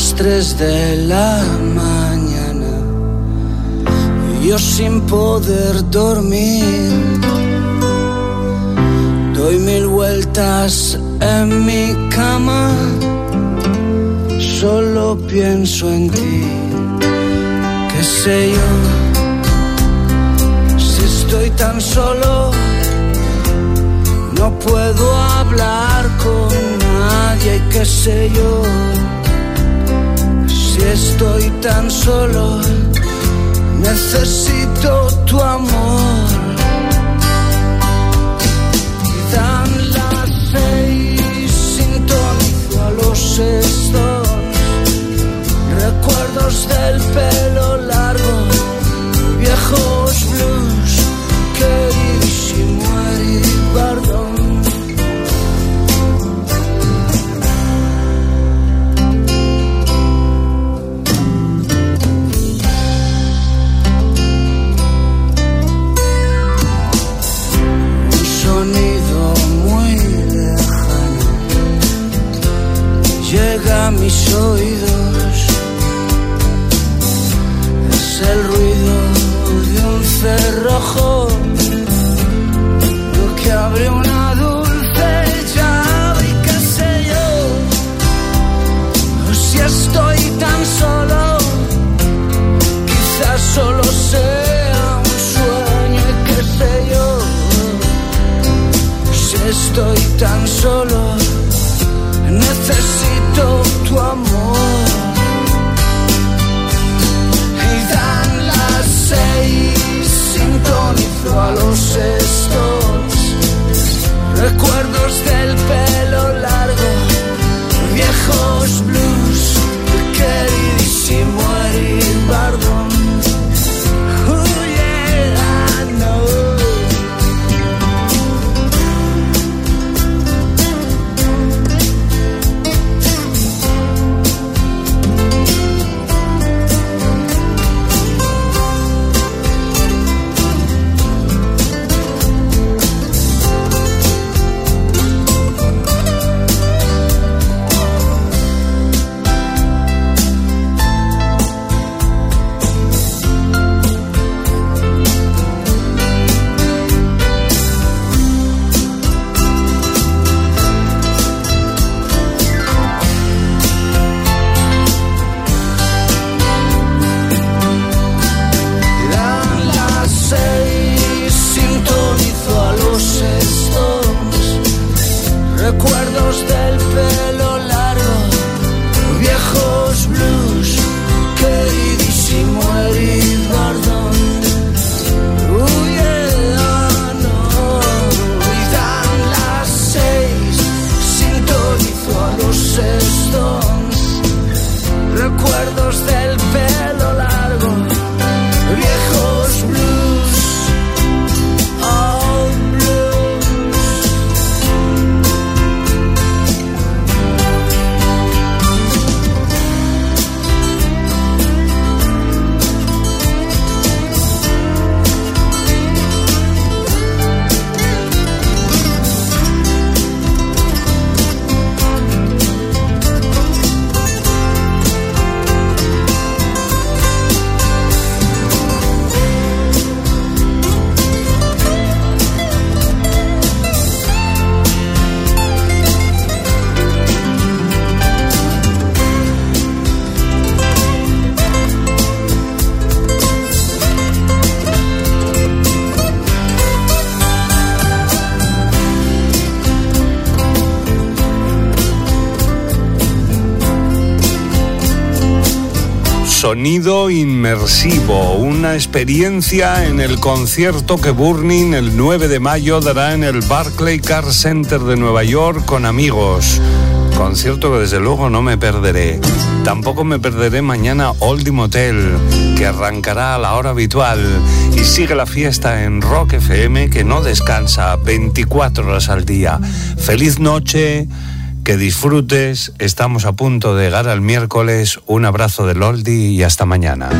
Las 3 de la mañana yo sin poder dormir. Doy mil vueltas en mi cama, solo pienso en ti. ¿Qué sé yo? Si estoy tan solo, no puedo hablar con nadie, qué sé yo si estoy tan solo, necesito tu amor. Y dan las seis, sintonizo a los Stones, recuerdos del pelo largo, blues, llega a mis oídos. Es el ruido de un cerrojo lo que abre una dulce llave y qué sé yo. Si estoy tan solo, quizás solo sea un sueño y qué sé yo. Si estoy tan solo, Sonido inmersivo, una experiencia en el concierto que Burning el 9 de mayo dará en el Barclay Car Center de Nueva York con amigos. Concierto que desde luego no me perderé. Tampoco me perderé mañana Oldie Motel, que arrancará a la hora habitual y sigue la fiesta en Rock FM que no descansa 24 horas al día. Feliz noche, que disfrutes. Estamos a punto de llegar al miércoles. Un abrazo del Oldie y hasta mañana.